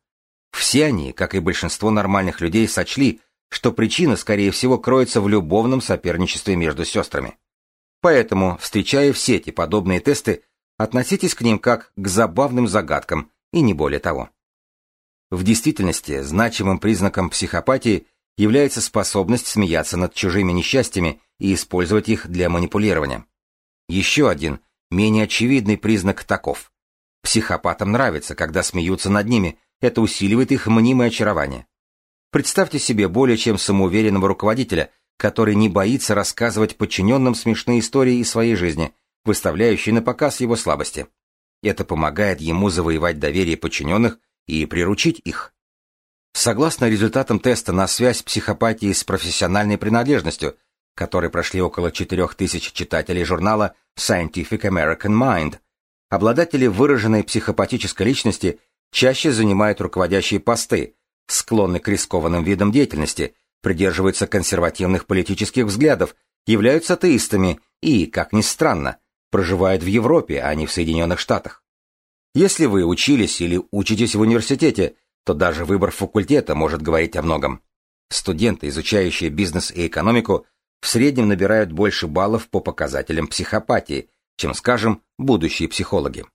Все они, как и большинство нормальных людей, сочли, что причина, скорее всего, кроется в любовном соперничестве между сестрами. Поэтому, встречая в сети подобные тесты, относитесь к ним как к забавным загадкам, и не более того. В действительности, значимым признаком психопатии является способность смеяться над чужими несчастьями и использовать их для манипулирования. Еще один, менее очевидный признак таков. Психопатам нравится, когда смеются над ними, это усиливает их мнимое очарование. Представьте себе более чем самоуверенного руководителя – который не боится рассказывать подчиненным смешные истории из своей жизни, выставляющие на показ его слабости. Это помогает ему завоевать доверие подчиненных и приручить их. Согласно результатам теста на связь психопатии с профессиональной принадлежностью, которые прошли около 4000 читателей журнала Scientific American Mind, обладатели выраженной психопатической личности чаще занимают руководящие посты, склонны к рискованным видам деятельности придерживаются консервативных политических взглядов, являются атеистами и, как ни странно, проживают в Европе, а не в Соединенных Штатах. Если вы учились или учитесь в университете, то даже выбор факультета может говорить о многом. Студенты, изучающие бизнес и экономику, в среднем набирают больше баллов по показателям психопатии, чем, скажем, будущие психологи.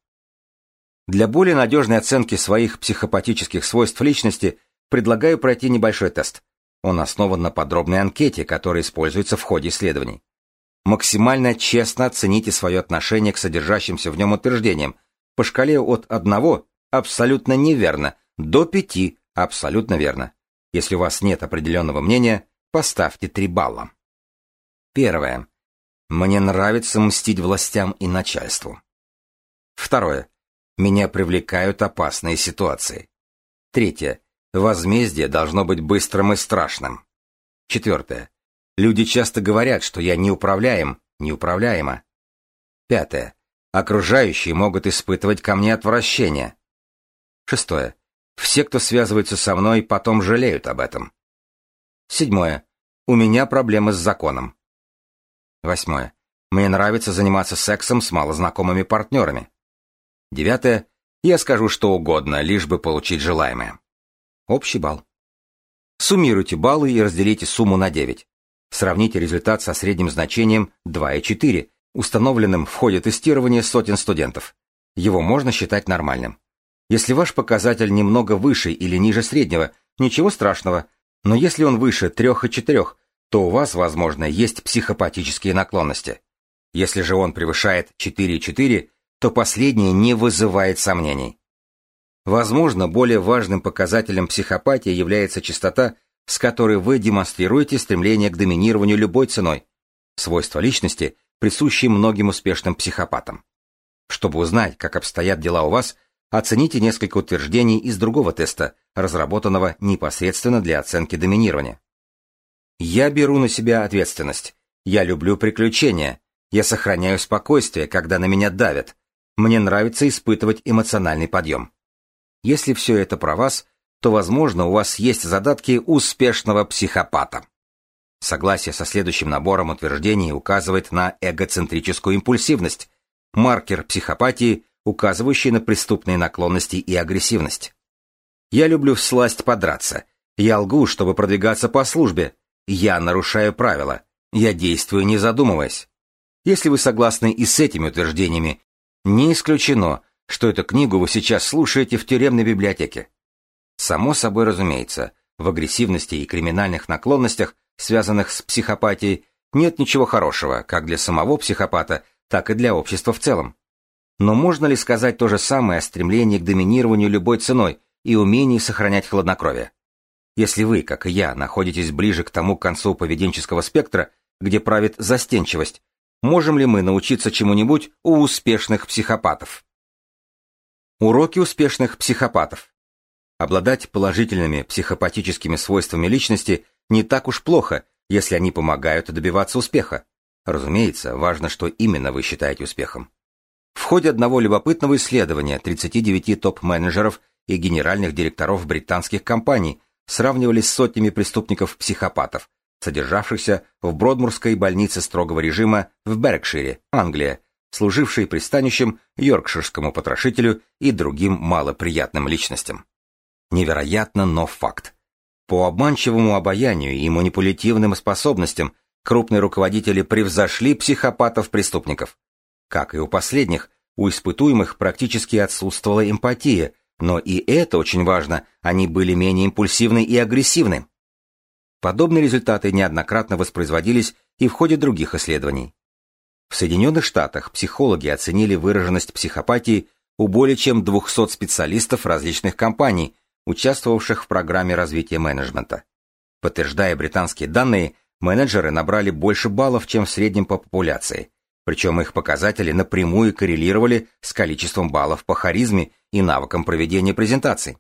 Для более надежной оценки своих психопатических свойств личности предлагаю пройти небольшой тест. Он основан на подробной анкете, которая используется в ходе исследований. Максимально честно оцените свое отношение к содержащимся в нем утверждениям по шкале от 1 абсолютно неверно до 5 абсолютно верно. Если у вас нет определенного мнения, поставьте 3 балла. Первое. Мне нравится мстить властям и начальству. Второе. Меня привлекают опасные ситуации. Третье. Возмездие должно быть быстрым и страшным. Четвертое. Люди часто говорят, что я неуправляем, неуправляема. Пятое. Окружающие могут испытывать ко мне отвращение. Шестое. Все, кто связывается со мной, потом жалеют об этом. Седьмое. У меня проблемы с законом. Восьмое. Мне нравится заниматься сексом с малознакомыми партнерами. Девятое. Я скажу что угодно, лишь бы получить желаемое. Общий балл. Суммируйте баллы и разделите сумму на 9. Сравните результат со средним значением 2,4, установленным в ходе тестирования сотен студентов. Его можно считать нормальным. Если ваш показатель немного выше или ниже среднего, ничего страшного, но если он выше 3,4, то у вас, возможно, есть психопатические наклонности. Если же он превышает 4,4, то последнее не вызывает сомнений. Возможно, более важным показателем психопатии является частота, с которой вы демонстрируете стремление к доминированию любой ценой. Свойство личности, присущий многим успешным психопатам. Чтобы узнать, как обстоят дела у вас, оцените несколько утверждений из другого теста, разработанного непосредственно для оценки доминирования. Я беру на себя ответственность. Я люблю приключения. Я сохраняю спокойствие, когда на меня давят. Мне нравится испытывать эмоциональный подъем. Если все это про вас, то, возможно, у вас есть задатки успешного психопата. Согласие со следующим набором утверждений указывает на эгоцентрическую импульсивность, маркер психопатии, указывающий на преступные наклонности и агрессивность. Я люблю всласть подраться. Я лгу, чтобы продвигаться по службе. Я нарушаю правила. Я действую, не задумываясь. Если вы согласны и с этими утверждениями, не исключено, что эту книгу вы сейчас слушаете в тюремной библиотеке. Само собой разумеется, в агрессивности и криминальных наклонностях, связанных с психопатией, нет ничего хорошего как для самого психопата, так и для общества в целом. Но можно ли сказать то же самое о стремлении к доминированию любой ценой и умении сохранять хладнокровие? Если вы, как и я, находитесь ближе к тому концу поведенческого спектра, где правит застенчивость, можем ли мы научиться чему-нибудь у успешных психопатов? Уроки успешных психопатов. Обладать положительными психопатическими свойствами личности не так уж плохо, если они помогают добиваться успеха. Разумеется, важно, что именно вы считаете успехом. В ходе одного любопытного исследования 39 топ-менеджеров и генеральных директоров британских компаний сравнивали с сотнями преступников-психопатов, содержавшихся в Бродмурской больнице строгого режима в Беркшире, Англия, служившей пристанищем йоркширскому потрошителю и другим малоприятным личностям. Невероятно, но факт. По обманчивому обаянию и манипулятивным способностям крупные руководители превзошли психопатов-преступников. Как и у последних, у испытуемых практически отсутствовала эмпатия, но и это очень важно, они были менее импульсивны и агрессивны. Подобные результаты неоднократно воспроизводились и в ходе других исследований. В Соединенных Штатах психологи оценили выраженность психопатии у более чем 200 специалистов различных компаний, участвовавших в программе развития менеджмента. Подтверждая британские данные, менеджеры набрали больше баллов, чем в среднем по популяции, причем их показатели напрямую коррелировали с количеством баллов по харизме и навыкам проведения презентаций.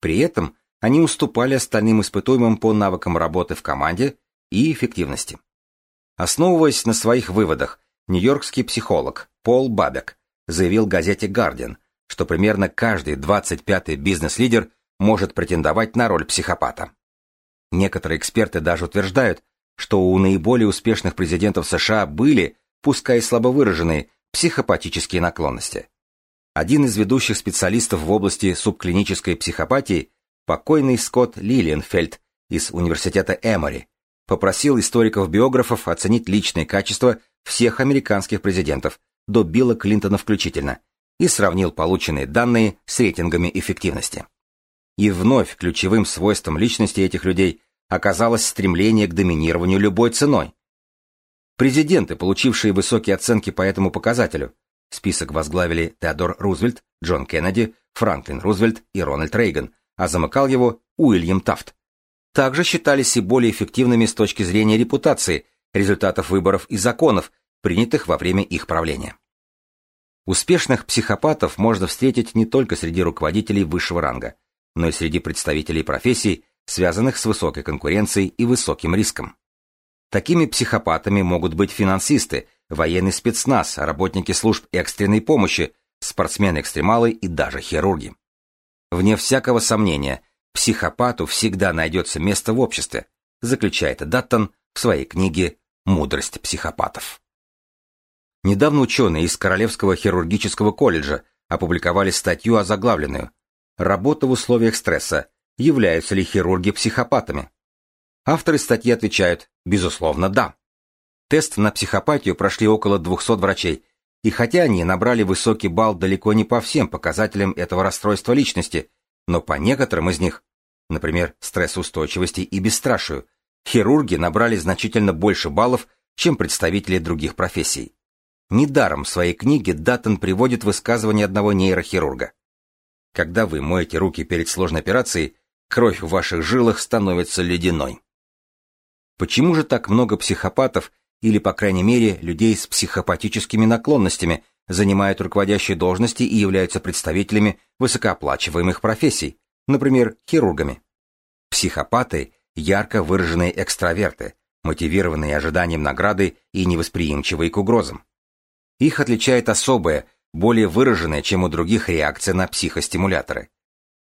При этом они уступали остальным испытуемым по навыкам работы в команде и эффективности. Основываясь на своих выводах, нью-йоркский психолог Пол Бабек заявил газете «Гардиан», что примерно каждый 25-й бизнес-лидер может претендовать на роль психопата. Некоторые эксперты даже утверждают, что у наиболее успешных президентов США были, пускай и слабо выраженные, психопатические наклонности. Один из ведущих специалистов в области субклинической психопатии, покойный Скотт Лилиенфельд из Университета Эмори, попросил историков-биографов оценить личные качества всех американских президентов, до Билла Клинтона включительно, и сравнил полученные данные с рейтингами эффективности. И вновь ключевым свойством личности этих людей оказалось стремление к доминированию любой ценой. Президенты, получившие высокие оценки по этому показателю, список возглавили Теодор Рузвельт, Джон Кеннеди, Франклин Рузвельт и Рональд Рейган, а замыкал его Уильям Тафт. Также считались и более эффективными с точки зрения репутации, результатов выборов и законов, принятых во время их правления. Успешных психопатов можно встретить не только среди руководителей высшего ранга – но и среди представителей профессий, связанных с высокой конкуренцией и высоким риском. Такими психопатами могут быть финансисты, военный спецназ, работники служб экстренной помощи, спортсмены-экстремалы и даже хирурги. Вне всякого сомнения, психопату всегда найдется место в обществе, заключает Даттон в своей книге «Мудрость психопатов». Недавно ученые из Королевского хирургического колледжа опубликовали статью озаглавленную Работа в условиях стресса. Являются ли хирурги психопатами? Авторы статьи отвечают, безусловно, да. Тест на психопатию прошли около 200 врачей, и хотя они набрали высокий балл далеко не по всем показателям этого расстройства личности, но по некоторым из них, например, стрессоустойчивости и бесстрашию, хирурги набрали значительно больше баллов, чем представители других профессий. Недаром в своей книге Даттон приводит высказывание одного нейрохирурга. Когда вы моете руки перед сложной операцией, кровь в ваших жилах становится ледяной. Почему же так много психопатов или, по крайней мере, людей с психопатическими наклонностями, занимают руководящие должности и являются представителями высокооплачиваемых профессий, например, хирургами. Психопаты – ярко выраженные экстраверты, мотивированные ожиданием награды и невосприимчивые к угрозам. Их отличает особая, более выраженная, чем у других реакция на психостимуляторы.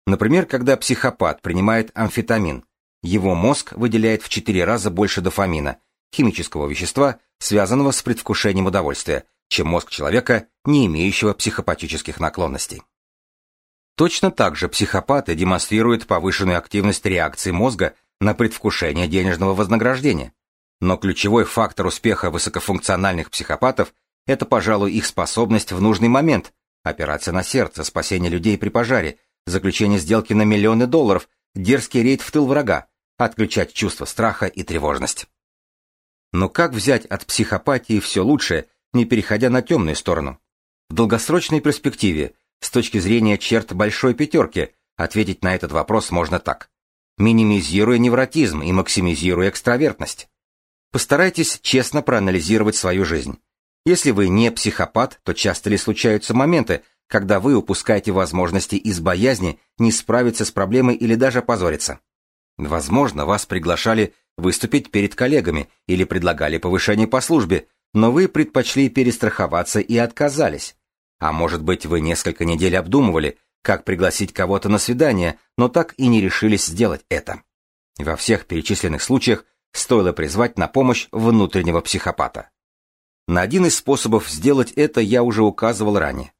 Например, когда психопат принимает амфетамин, его мозг выделяет в 4 раза больше дофамина, химического вещества, связанного с предвкушением удовольствия, чем мозг человека, не имеющего психопатических наклонностей. Точно так же психопаты демонстрируют повышенную активность реакции мозга на предвкушение денежного вознаграждения. Но ключевой фактор успеха высокофункциональных психопатов – это, пожалуй, их способность в нужный момент, операция на сердце, спасение людей при пожаре, заключение сделки на миллионы долларов, дерзкий рейд в тыл врага, отключать чувство страха и тревожность. Но как взять от психопатии все лучшее, не переходя на темную сторону? В долгосрочной перспективе, с точки зрения черт большой пятерки, ответить на этот вопрос можно так. Минимизируя невротизм и максимизируя экстравертность. Постарайтесь честно проанализировать свою жизнь. Если вы не психопат, то часто ли случаются моменты, когда вы упускаете возможности из боязни не справиться с проблемой или даже опозориться? Возможно, вас приглашали выступить перед коллегами или предлагали повышение по службе, но вы предпочли перестраховаться и отказались. А может быть, вы несколько недель обдумывали, как пригласить кого-то на свидание, но так и не решились сделать это. Во всех перечисленных случаях стоило призвать на помощь внутреннего психопата. На один из способов сделать это я уже указывал ранее.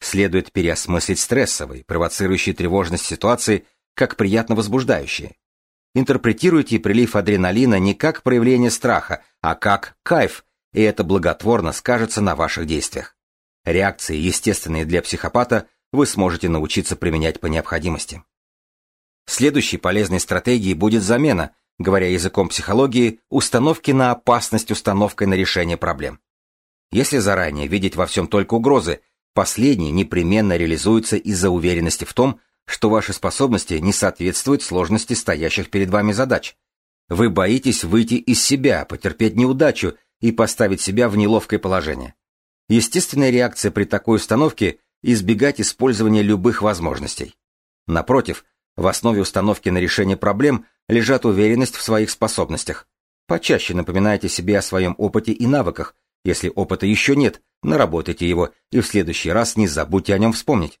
Следует переосмыслить стрессовые, провоцирующие тревожность ситуации, как приятно возбуждающие. Интерпретируйте прилив адреналина не как проявление страха, а как кайф, и это благотворно скажется на ваших действиях. Реакции, естественные для психопата, вы сможете научиться применять по необходимости. Следующей полезной стратегией будет замена, говоря языком психологии, установки на опасность установкой на решение проблем. Если заранее видеть во всем только угрозы, последние непременно реализуются из-за уверенности в том, что ваши способности не соответствуют сложности стоящих перед вами задач. Вы боитесь выйти из себя, потерпеть неудачу и поставить себя в неловкое положение. Естественная реакция при такой установке – избегать использования любых возможностей. Напротив, в основе установки на решение проблем лежат уверенность в своих способностях. Почаще напоминайте себе о своем опыте и навыках. Если опыта еще нет, наработайте его и в следующий раз не забудьте о нем вспомнить.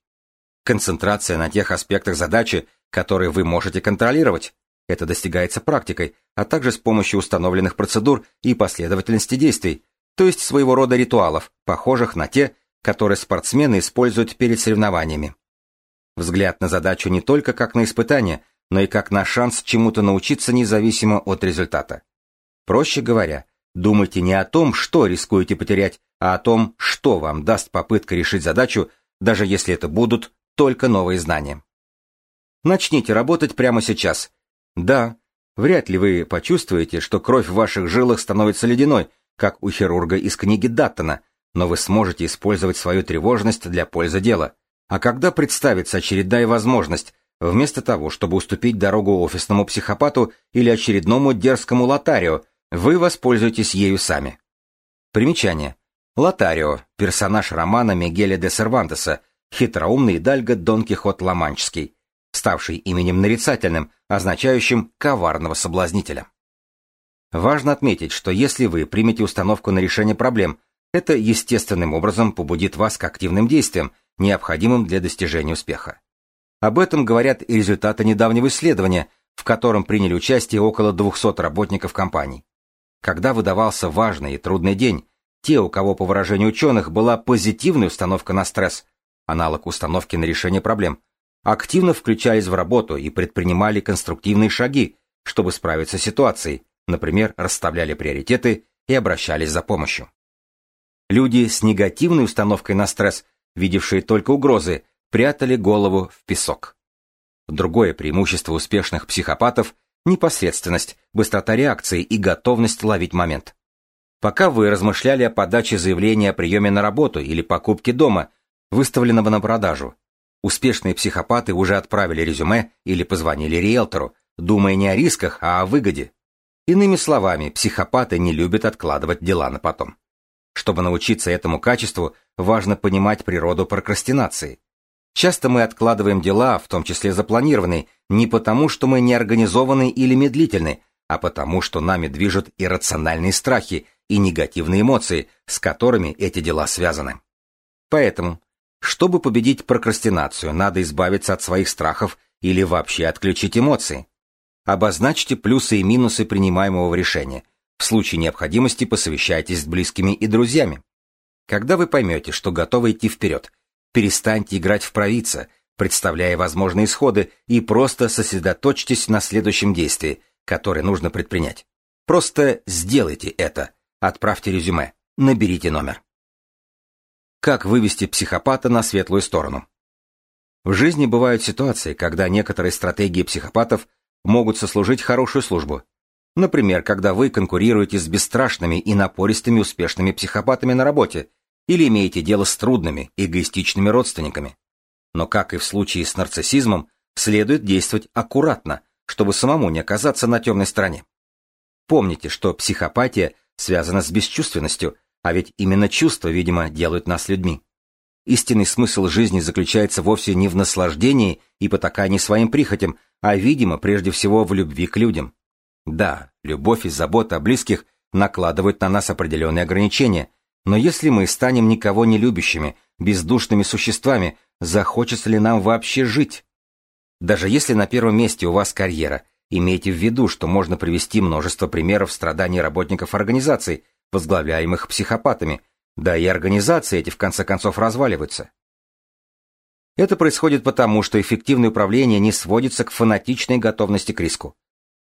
Концентрация на тех аспектах задачи, которые вы можете контролировать. Это достигается практикой, а также с помощью установленных процедур и последовательности действий, то есть своего рода ритуалов, похожих на те, которые спортсмены используют перед соревнованиями. Взгляд на задачу не только как на испытание, но и как на шанс чему-то научиться независимо от результата. Проще говоря, думайте не о том, что рискуете потерять, а о том, что вам даст попытка решить задачу, даже если это будут только новые знания. Начните работать прямо сейчас. Да, вряд ли вы почувствуете, что кровь в ваших жилах становится ледяной, как у хирурга из книги Даттона, но вы сможете использовать свою тревожность для пользы дела. А когда представится очередная возможность, вместо того, чтобы уступить дорогу офисному психопату или очередному дерзкому лотарио, вы воспользуетесь ею сами. Примечание. Лотарио – персонаж романа Мигеля де Сервантеса, хитроумный Дальго Дон Кихот Ламанческий, ставший именем нарицательным, означающим коварного соблазнителя. Важно отметить, что если вы примете установку на решение проблем, это естественным образом побудит вас к активным действиям, необходимым для достижения успеха. Об этом говорят и результаты недавнего исследования, в котором приняли участие около 200 работников компаний. Когда выдавался важный и трудный день, те, у кого, по выражению ученых, была позитивная установка на стресс, аналог установки на решение проблем, активно включались в работу и предпринимали конструктивные шаги, чтобы справиться с ситуацией, например, расставляли приоритеты и обращались за помощью. Люди с негативной установкой на стресс, видевшие только угрозы, прятали голову в песок. Другое преимущество успешных психопатов – непосредственность, быстрота реакции и готовность ловить момент. Пока вы размышляли о подаче заявления о приеме на работу или покупке дома, выставленного на продажу. Успешные психопаты уже отправили резюме или позвонили риэлтору, думая не о рисках, а о выгоде. Иными словами, психопаты не любят откладывать дела на потом. Чтобы научиться этому качеству, важно понимать природу прокрастинации. Часто мы откладываем дела, в том числе запланированные, не потому, что мы неорганизованы или медлительны, а потому, что нами движут иррациональные страхи и негативные эмоции, с которыми эти дела связаны. Поэтому, чтобы победить прокрастинацию, надо избавиться от своих страхов или вообще отключить эмоции. Обозначьте плюсы и минусы принимаемого решения. В случае необходимости посовещайтесь с близкими и друзьями. Когда вы поймете, что готовы идти вперед, Перестаньте играть в провидца, представляя возможные исходы, и просто сосредоточьтесь на следующем действии, которое нужно предпринять. Просто сделайте это. Отправьте резюме. Наберите номер. Как вывести психопата на светлую сторону? В жизни бывают ситуации, когда некоторые стратегии психопатов могут сослужить хорошую службу. Например, когда вы конкурируете с бесстрашными и напористыми успешными психопатами на работе, или имеете дело с трудными, эгоистичными родственниками. Но, как и в случае с нарциссизмом, следует действовать аккуратно, чтобы самому не оказаться на темной стороне. Помните, что психопатия связана с бесчувственностью, а ведь именно чувства, видимо, делают нас людьми. Истинный смысл жизни заключается вовсе не в наслаждении и потакании своим прихотям, а, видимо, прежде всего в любви к людям. Да, любовь и забота о близких накладывают на нас определенные ограничения, но если мы станем никого не любящими, бездушными существами, захочется ли нам вообще жить? Даже если на первом месте у вас карьера, имейте в виду, что можно привести множество примеров страданий работников организаций, возглавляемых психопатами, да и организации эти в конце концов разваливаются. Это происходит потому, что эффективное управление не сводится к фанатичной готовности к риску.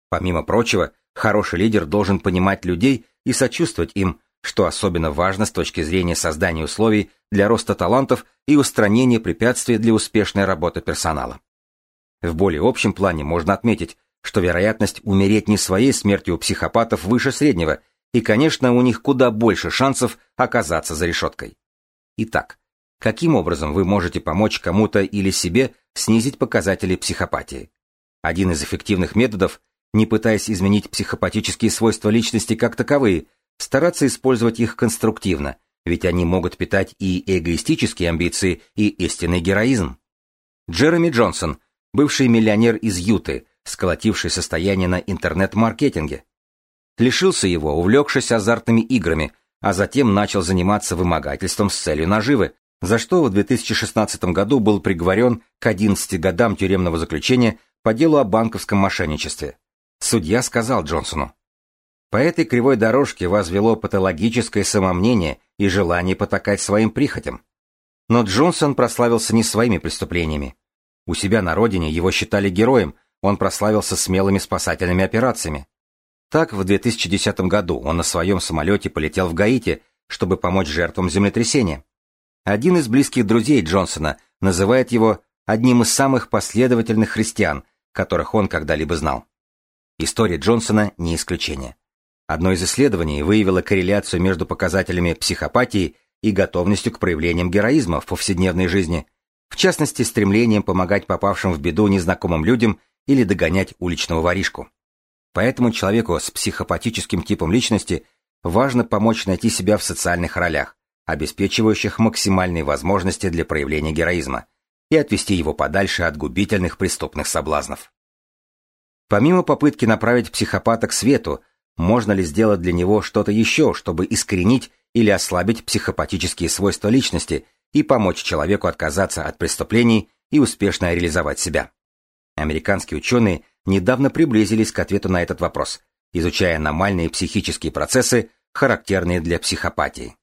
Помимо прочего, хороший лидер должен понимать людей и сочувствовать им, что особенно важно с точки зрения создания условий для роста талантов и устранения препятствий для успешной работы персонала. В более общем плане можно отметить, что вероятность умереть не своей смертью у психопатов выше среднего, и, конечно, у них куда больше шансов оказаться за решеткой. Итак, каким образом вы можете помочь кому-то или себе снизить показатели психопатии? Один из эффективных методов, не пытаясь изменить психопатические свойства личности как таковые, стараться использовать их конструктивно, ведь они могут питать и эгоистические амбиции, и истинный героизм. Джереми Джонсон, бывший миллионер из Юты, сколотивший состояние на интернет-маркетинге. Лишился его, увлекшись азартными играми, а затем начал заниматься вымогательством с целью наживы, за что в 2016 году был приговорен к 11 годам тюремного заключения по делу о банковском мошенничестве. Судья сказал Джонсону, по этой кривой дорожке вас вело патологическое самомнение и желание потакать своим прихотям. Но Джонсон прославился не своими преступлениями. У себя на родине его считали героем, он прославился смелыми спасательными операциями. Так, в 2010 году он на своем самолете полетел в Гаити, чтобы помочь жертвам землетрясения. Один из близких друзей Джонсона называет его одним из самых последовательных христиан, которых он когда-либо знал. История Джонсона не исключение. Одно из исследований выявило корреляцию между показателями психопатии и готовностью к проявлениям героизма в повседневной жизни, в частности, стремлением помогать попавшим в беду незнакомым людям или догонять уличного воришку. Поэтому человеку с психопатическим типом личности важно помочь найти себя в социальных ролях, обеспечивающих максимальные возможности для проявления героизма, и отвести его подальше от губительных преступных соблазнов. Помимо попытки направить психопата к свету, можно ли сделать для него что-то еще, чтобы искоренить или ослабить психопатические свойства личности и помочь человеку отказаться от преступлений и успешно реализовать себя? Американские ученые недавно приблизились к ответу на этот вопрос, изучая аномальные психические процессы, характерные для психопатии.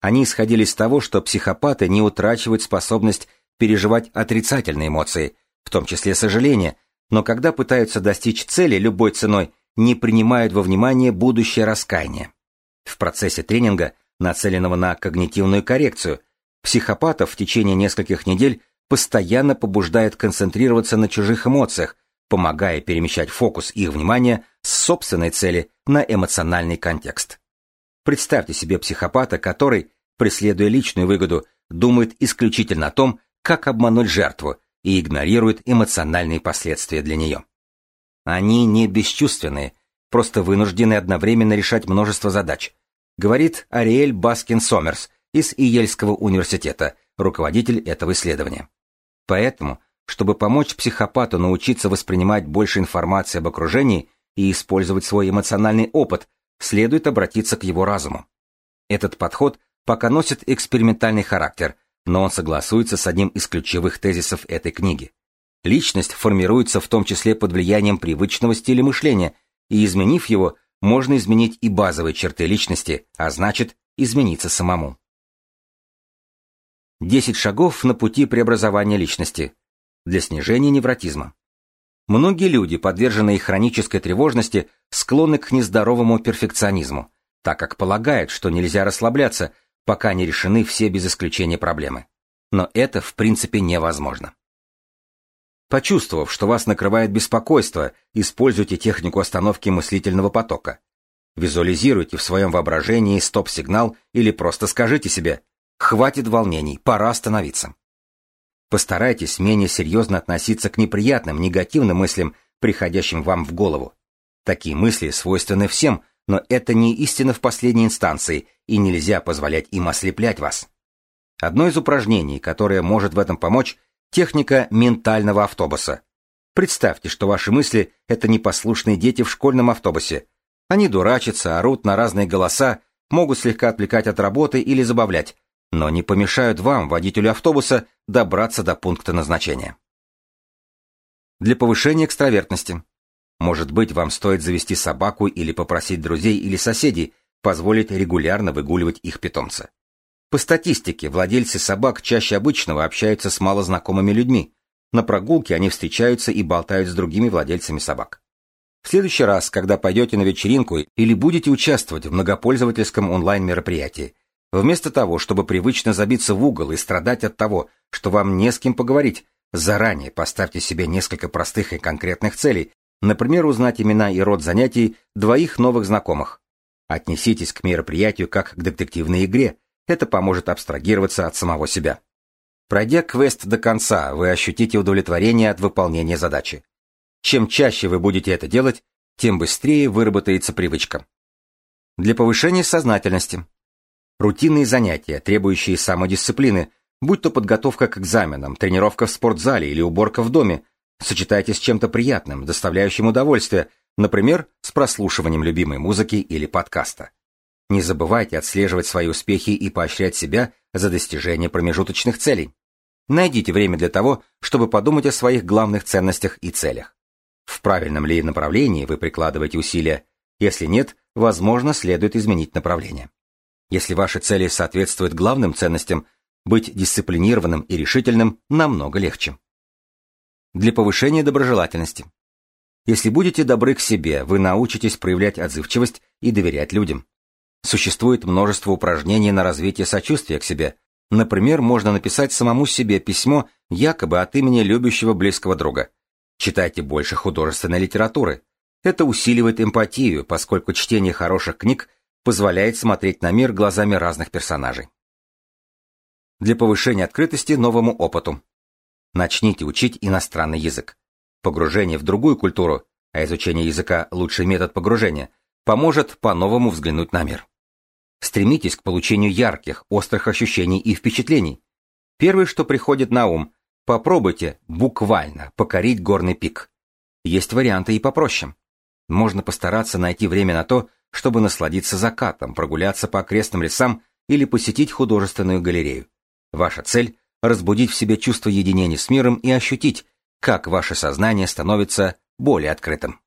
Они исходили из того, что психопаты не утрачивают способность переживать отрицательные эмоции, в том числе сожаление, но когда пытаются достичь цели любой ценой, не принимают во внимание будущее раскаяние. В процессе тренинга, нацеленного на когнитивную коррекцию, психопатов в течение нескольких недель постоянно побуждает концентрироваться на чужих эмоциях, помогая перемещать фокус их внимания с собственной цели на эмоциональный контекст. Представьте себе психопата, который, преследуя личную выгоду, думает исключительно о том, как обмануть жертву и игнорирует эмоциональные последствия для нее. Они не бесчувственные, просто вынуждены одновременно решать множество задач, говорит Ариэль Баскин Сомерс из Иельского университета, руководитель этого исследования. Поэтому, чтобы помочь психопату научиться воспринимать больше информации об окружении и использовать свой эмоциональный опыт, следует обратиться к его разуму. Этот подход пока носит экспериментальный характер, но он согласуется с одним из ключевых тезисов этой книги. Личность формируется в том числе под влиянием привычного стиля мышления, и изменив его, можно изменить и базовые черты личности, а значит, измениться самому. 10 шагов на пути преобразования личности для снижения невротизма. Многие люди, подверженные хронической тревожности, склонны к нездоровому перфекционизму, так как полагают, что нельзя расслабляться, пока не решены все без исключения проблемы. Но это в принципе невозможно. Почувствовав, что вас накрывает беспокойство, используйте технику остановки мыслительного потока. Визуализируйте в своем воображении стоп-сигнал или просто скажите себе «Хватит волнений, пора остановиться». Постарайтесь менее серьезно относиться к неприятным, негативным мыслям, приходящим вам в голову. Такие мысли свойственны всем, но это не истина в последней инстанции, и нельзя позволять им ослеплять вас. Одно из упражнений, которое может в этом помочь, Техника ментального автобуса. Представьте, что ваши мысли — это непослушные дети в школьном автобусе. Они дурачатся, орут на разные голоса, могут слегка отвлекать от работы или забавлять, но не помешают вам, водителю автобуса, добраться до пункта назначения. Для повышения экстравертности. Может быть, вам стоит завести собаку или попросить друзей или соседей позволить регулярно выгуливать их питомца. По статистике, владельцы собак чаще обычного общаются с малознакомыми людьми. На прогулке они встречаются и болтают с другими владельцами собак. В следующий раз, когда пойдете на вечеринку или будете участвовать в многопользовательском онлайн-мероприятии, вместо того, чтобы привычно забиться в угол и страдать от того, что вам не с кем поговорить, заранее поставьте себе несколько простых и конкретных целей, например, узнать имена и род занятий двоих новых знакомых. Отнеситесь к мероприятию как к детективной игре, это поможет абстрагироваться от самого себя. Пройдя квест до конца, вы ощутите удовлетворение от выполнения задачи. Чем чаще вы будете это делать, тем быстрее выработается привычка. Для повышения сознательности. Рутинные занятия, требующие самодисциплины, будь то подготовка к экзаменам, тренировка в спортзале или уборка в доме, сочетайте с чем-то приятным, доставляющим удовольствие, например, с прослушиванием любимой музыки или подкаста. Не забывайте отслеживать свои успехи и поощрять себя за достижение промежуточных целей. Найдите время для того, чтобы подумать о своих главных ценностях и целях. В правильном ли направлении вы прикладываете усилия? Если нет, возможно, следует изменить направление. Если ваши цели соответствуют главным ценностям, быть дисциплинированным и решительным намного легче. Для повышения доброжелательности. Если будете добры к себе, вы научитесь проявлять отзывчивость и доверять людям. Существует множество упражнений на развитие сочувствия к себе. Например, можно написать самому себе письмо якобы от имени любящего близкого друга. Читайте больше художественной литературы. Это усиливает эмпатию, поскольку чтение хороших книг позволяет смотреть на мир глазами разных персонажей. Для повышения открытости новому опыту. Начните учить иностранный язык. Погружение в другую культуру, а изучение языка – лучший метод погружения, поможет по-новому взглянуть на мир. Стремитесь к получению ярких, острых ощущений и впечатлений. Первое, что приходит на ум, попробуйте буквально покорить горный пик. Есть варианты и попроще. Можно постараться найти время на то, чтобы насладиться закатом, прогуляться по окрестным лесам или посетить художественную галерею. Ваша цель – разбудить в себе чувство единения с миром и ощутить, как ваше сознание становится более открытым.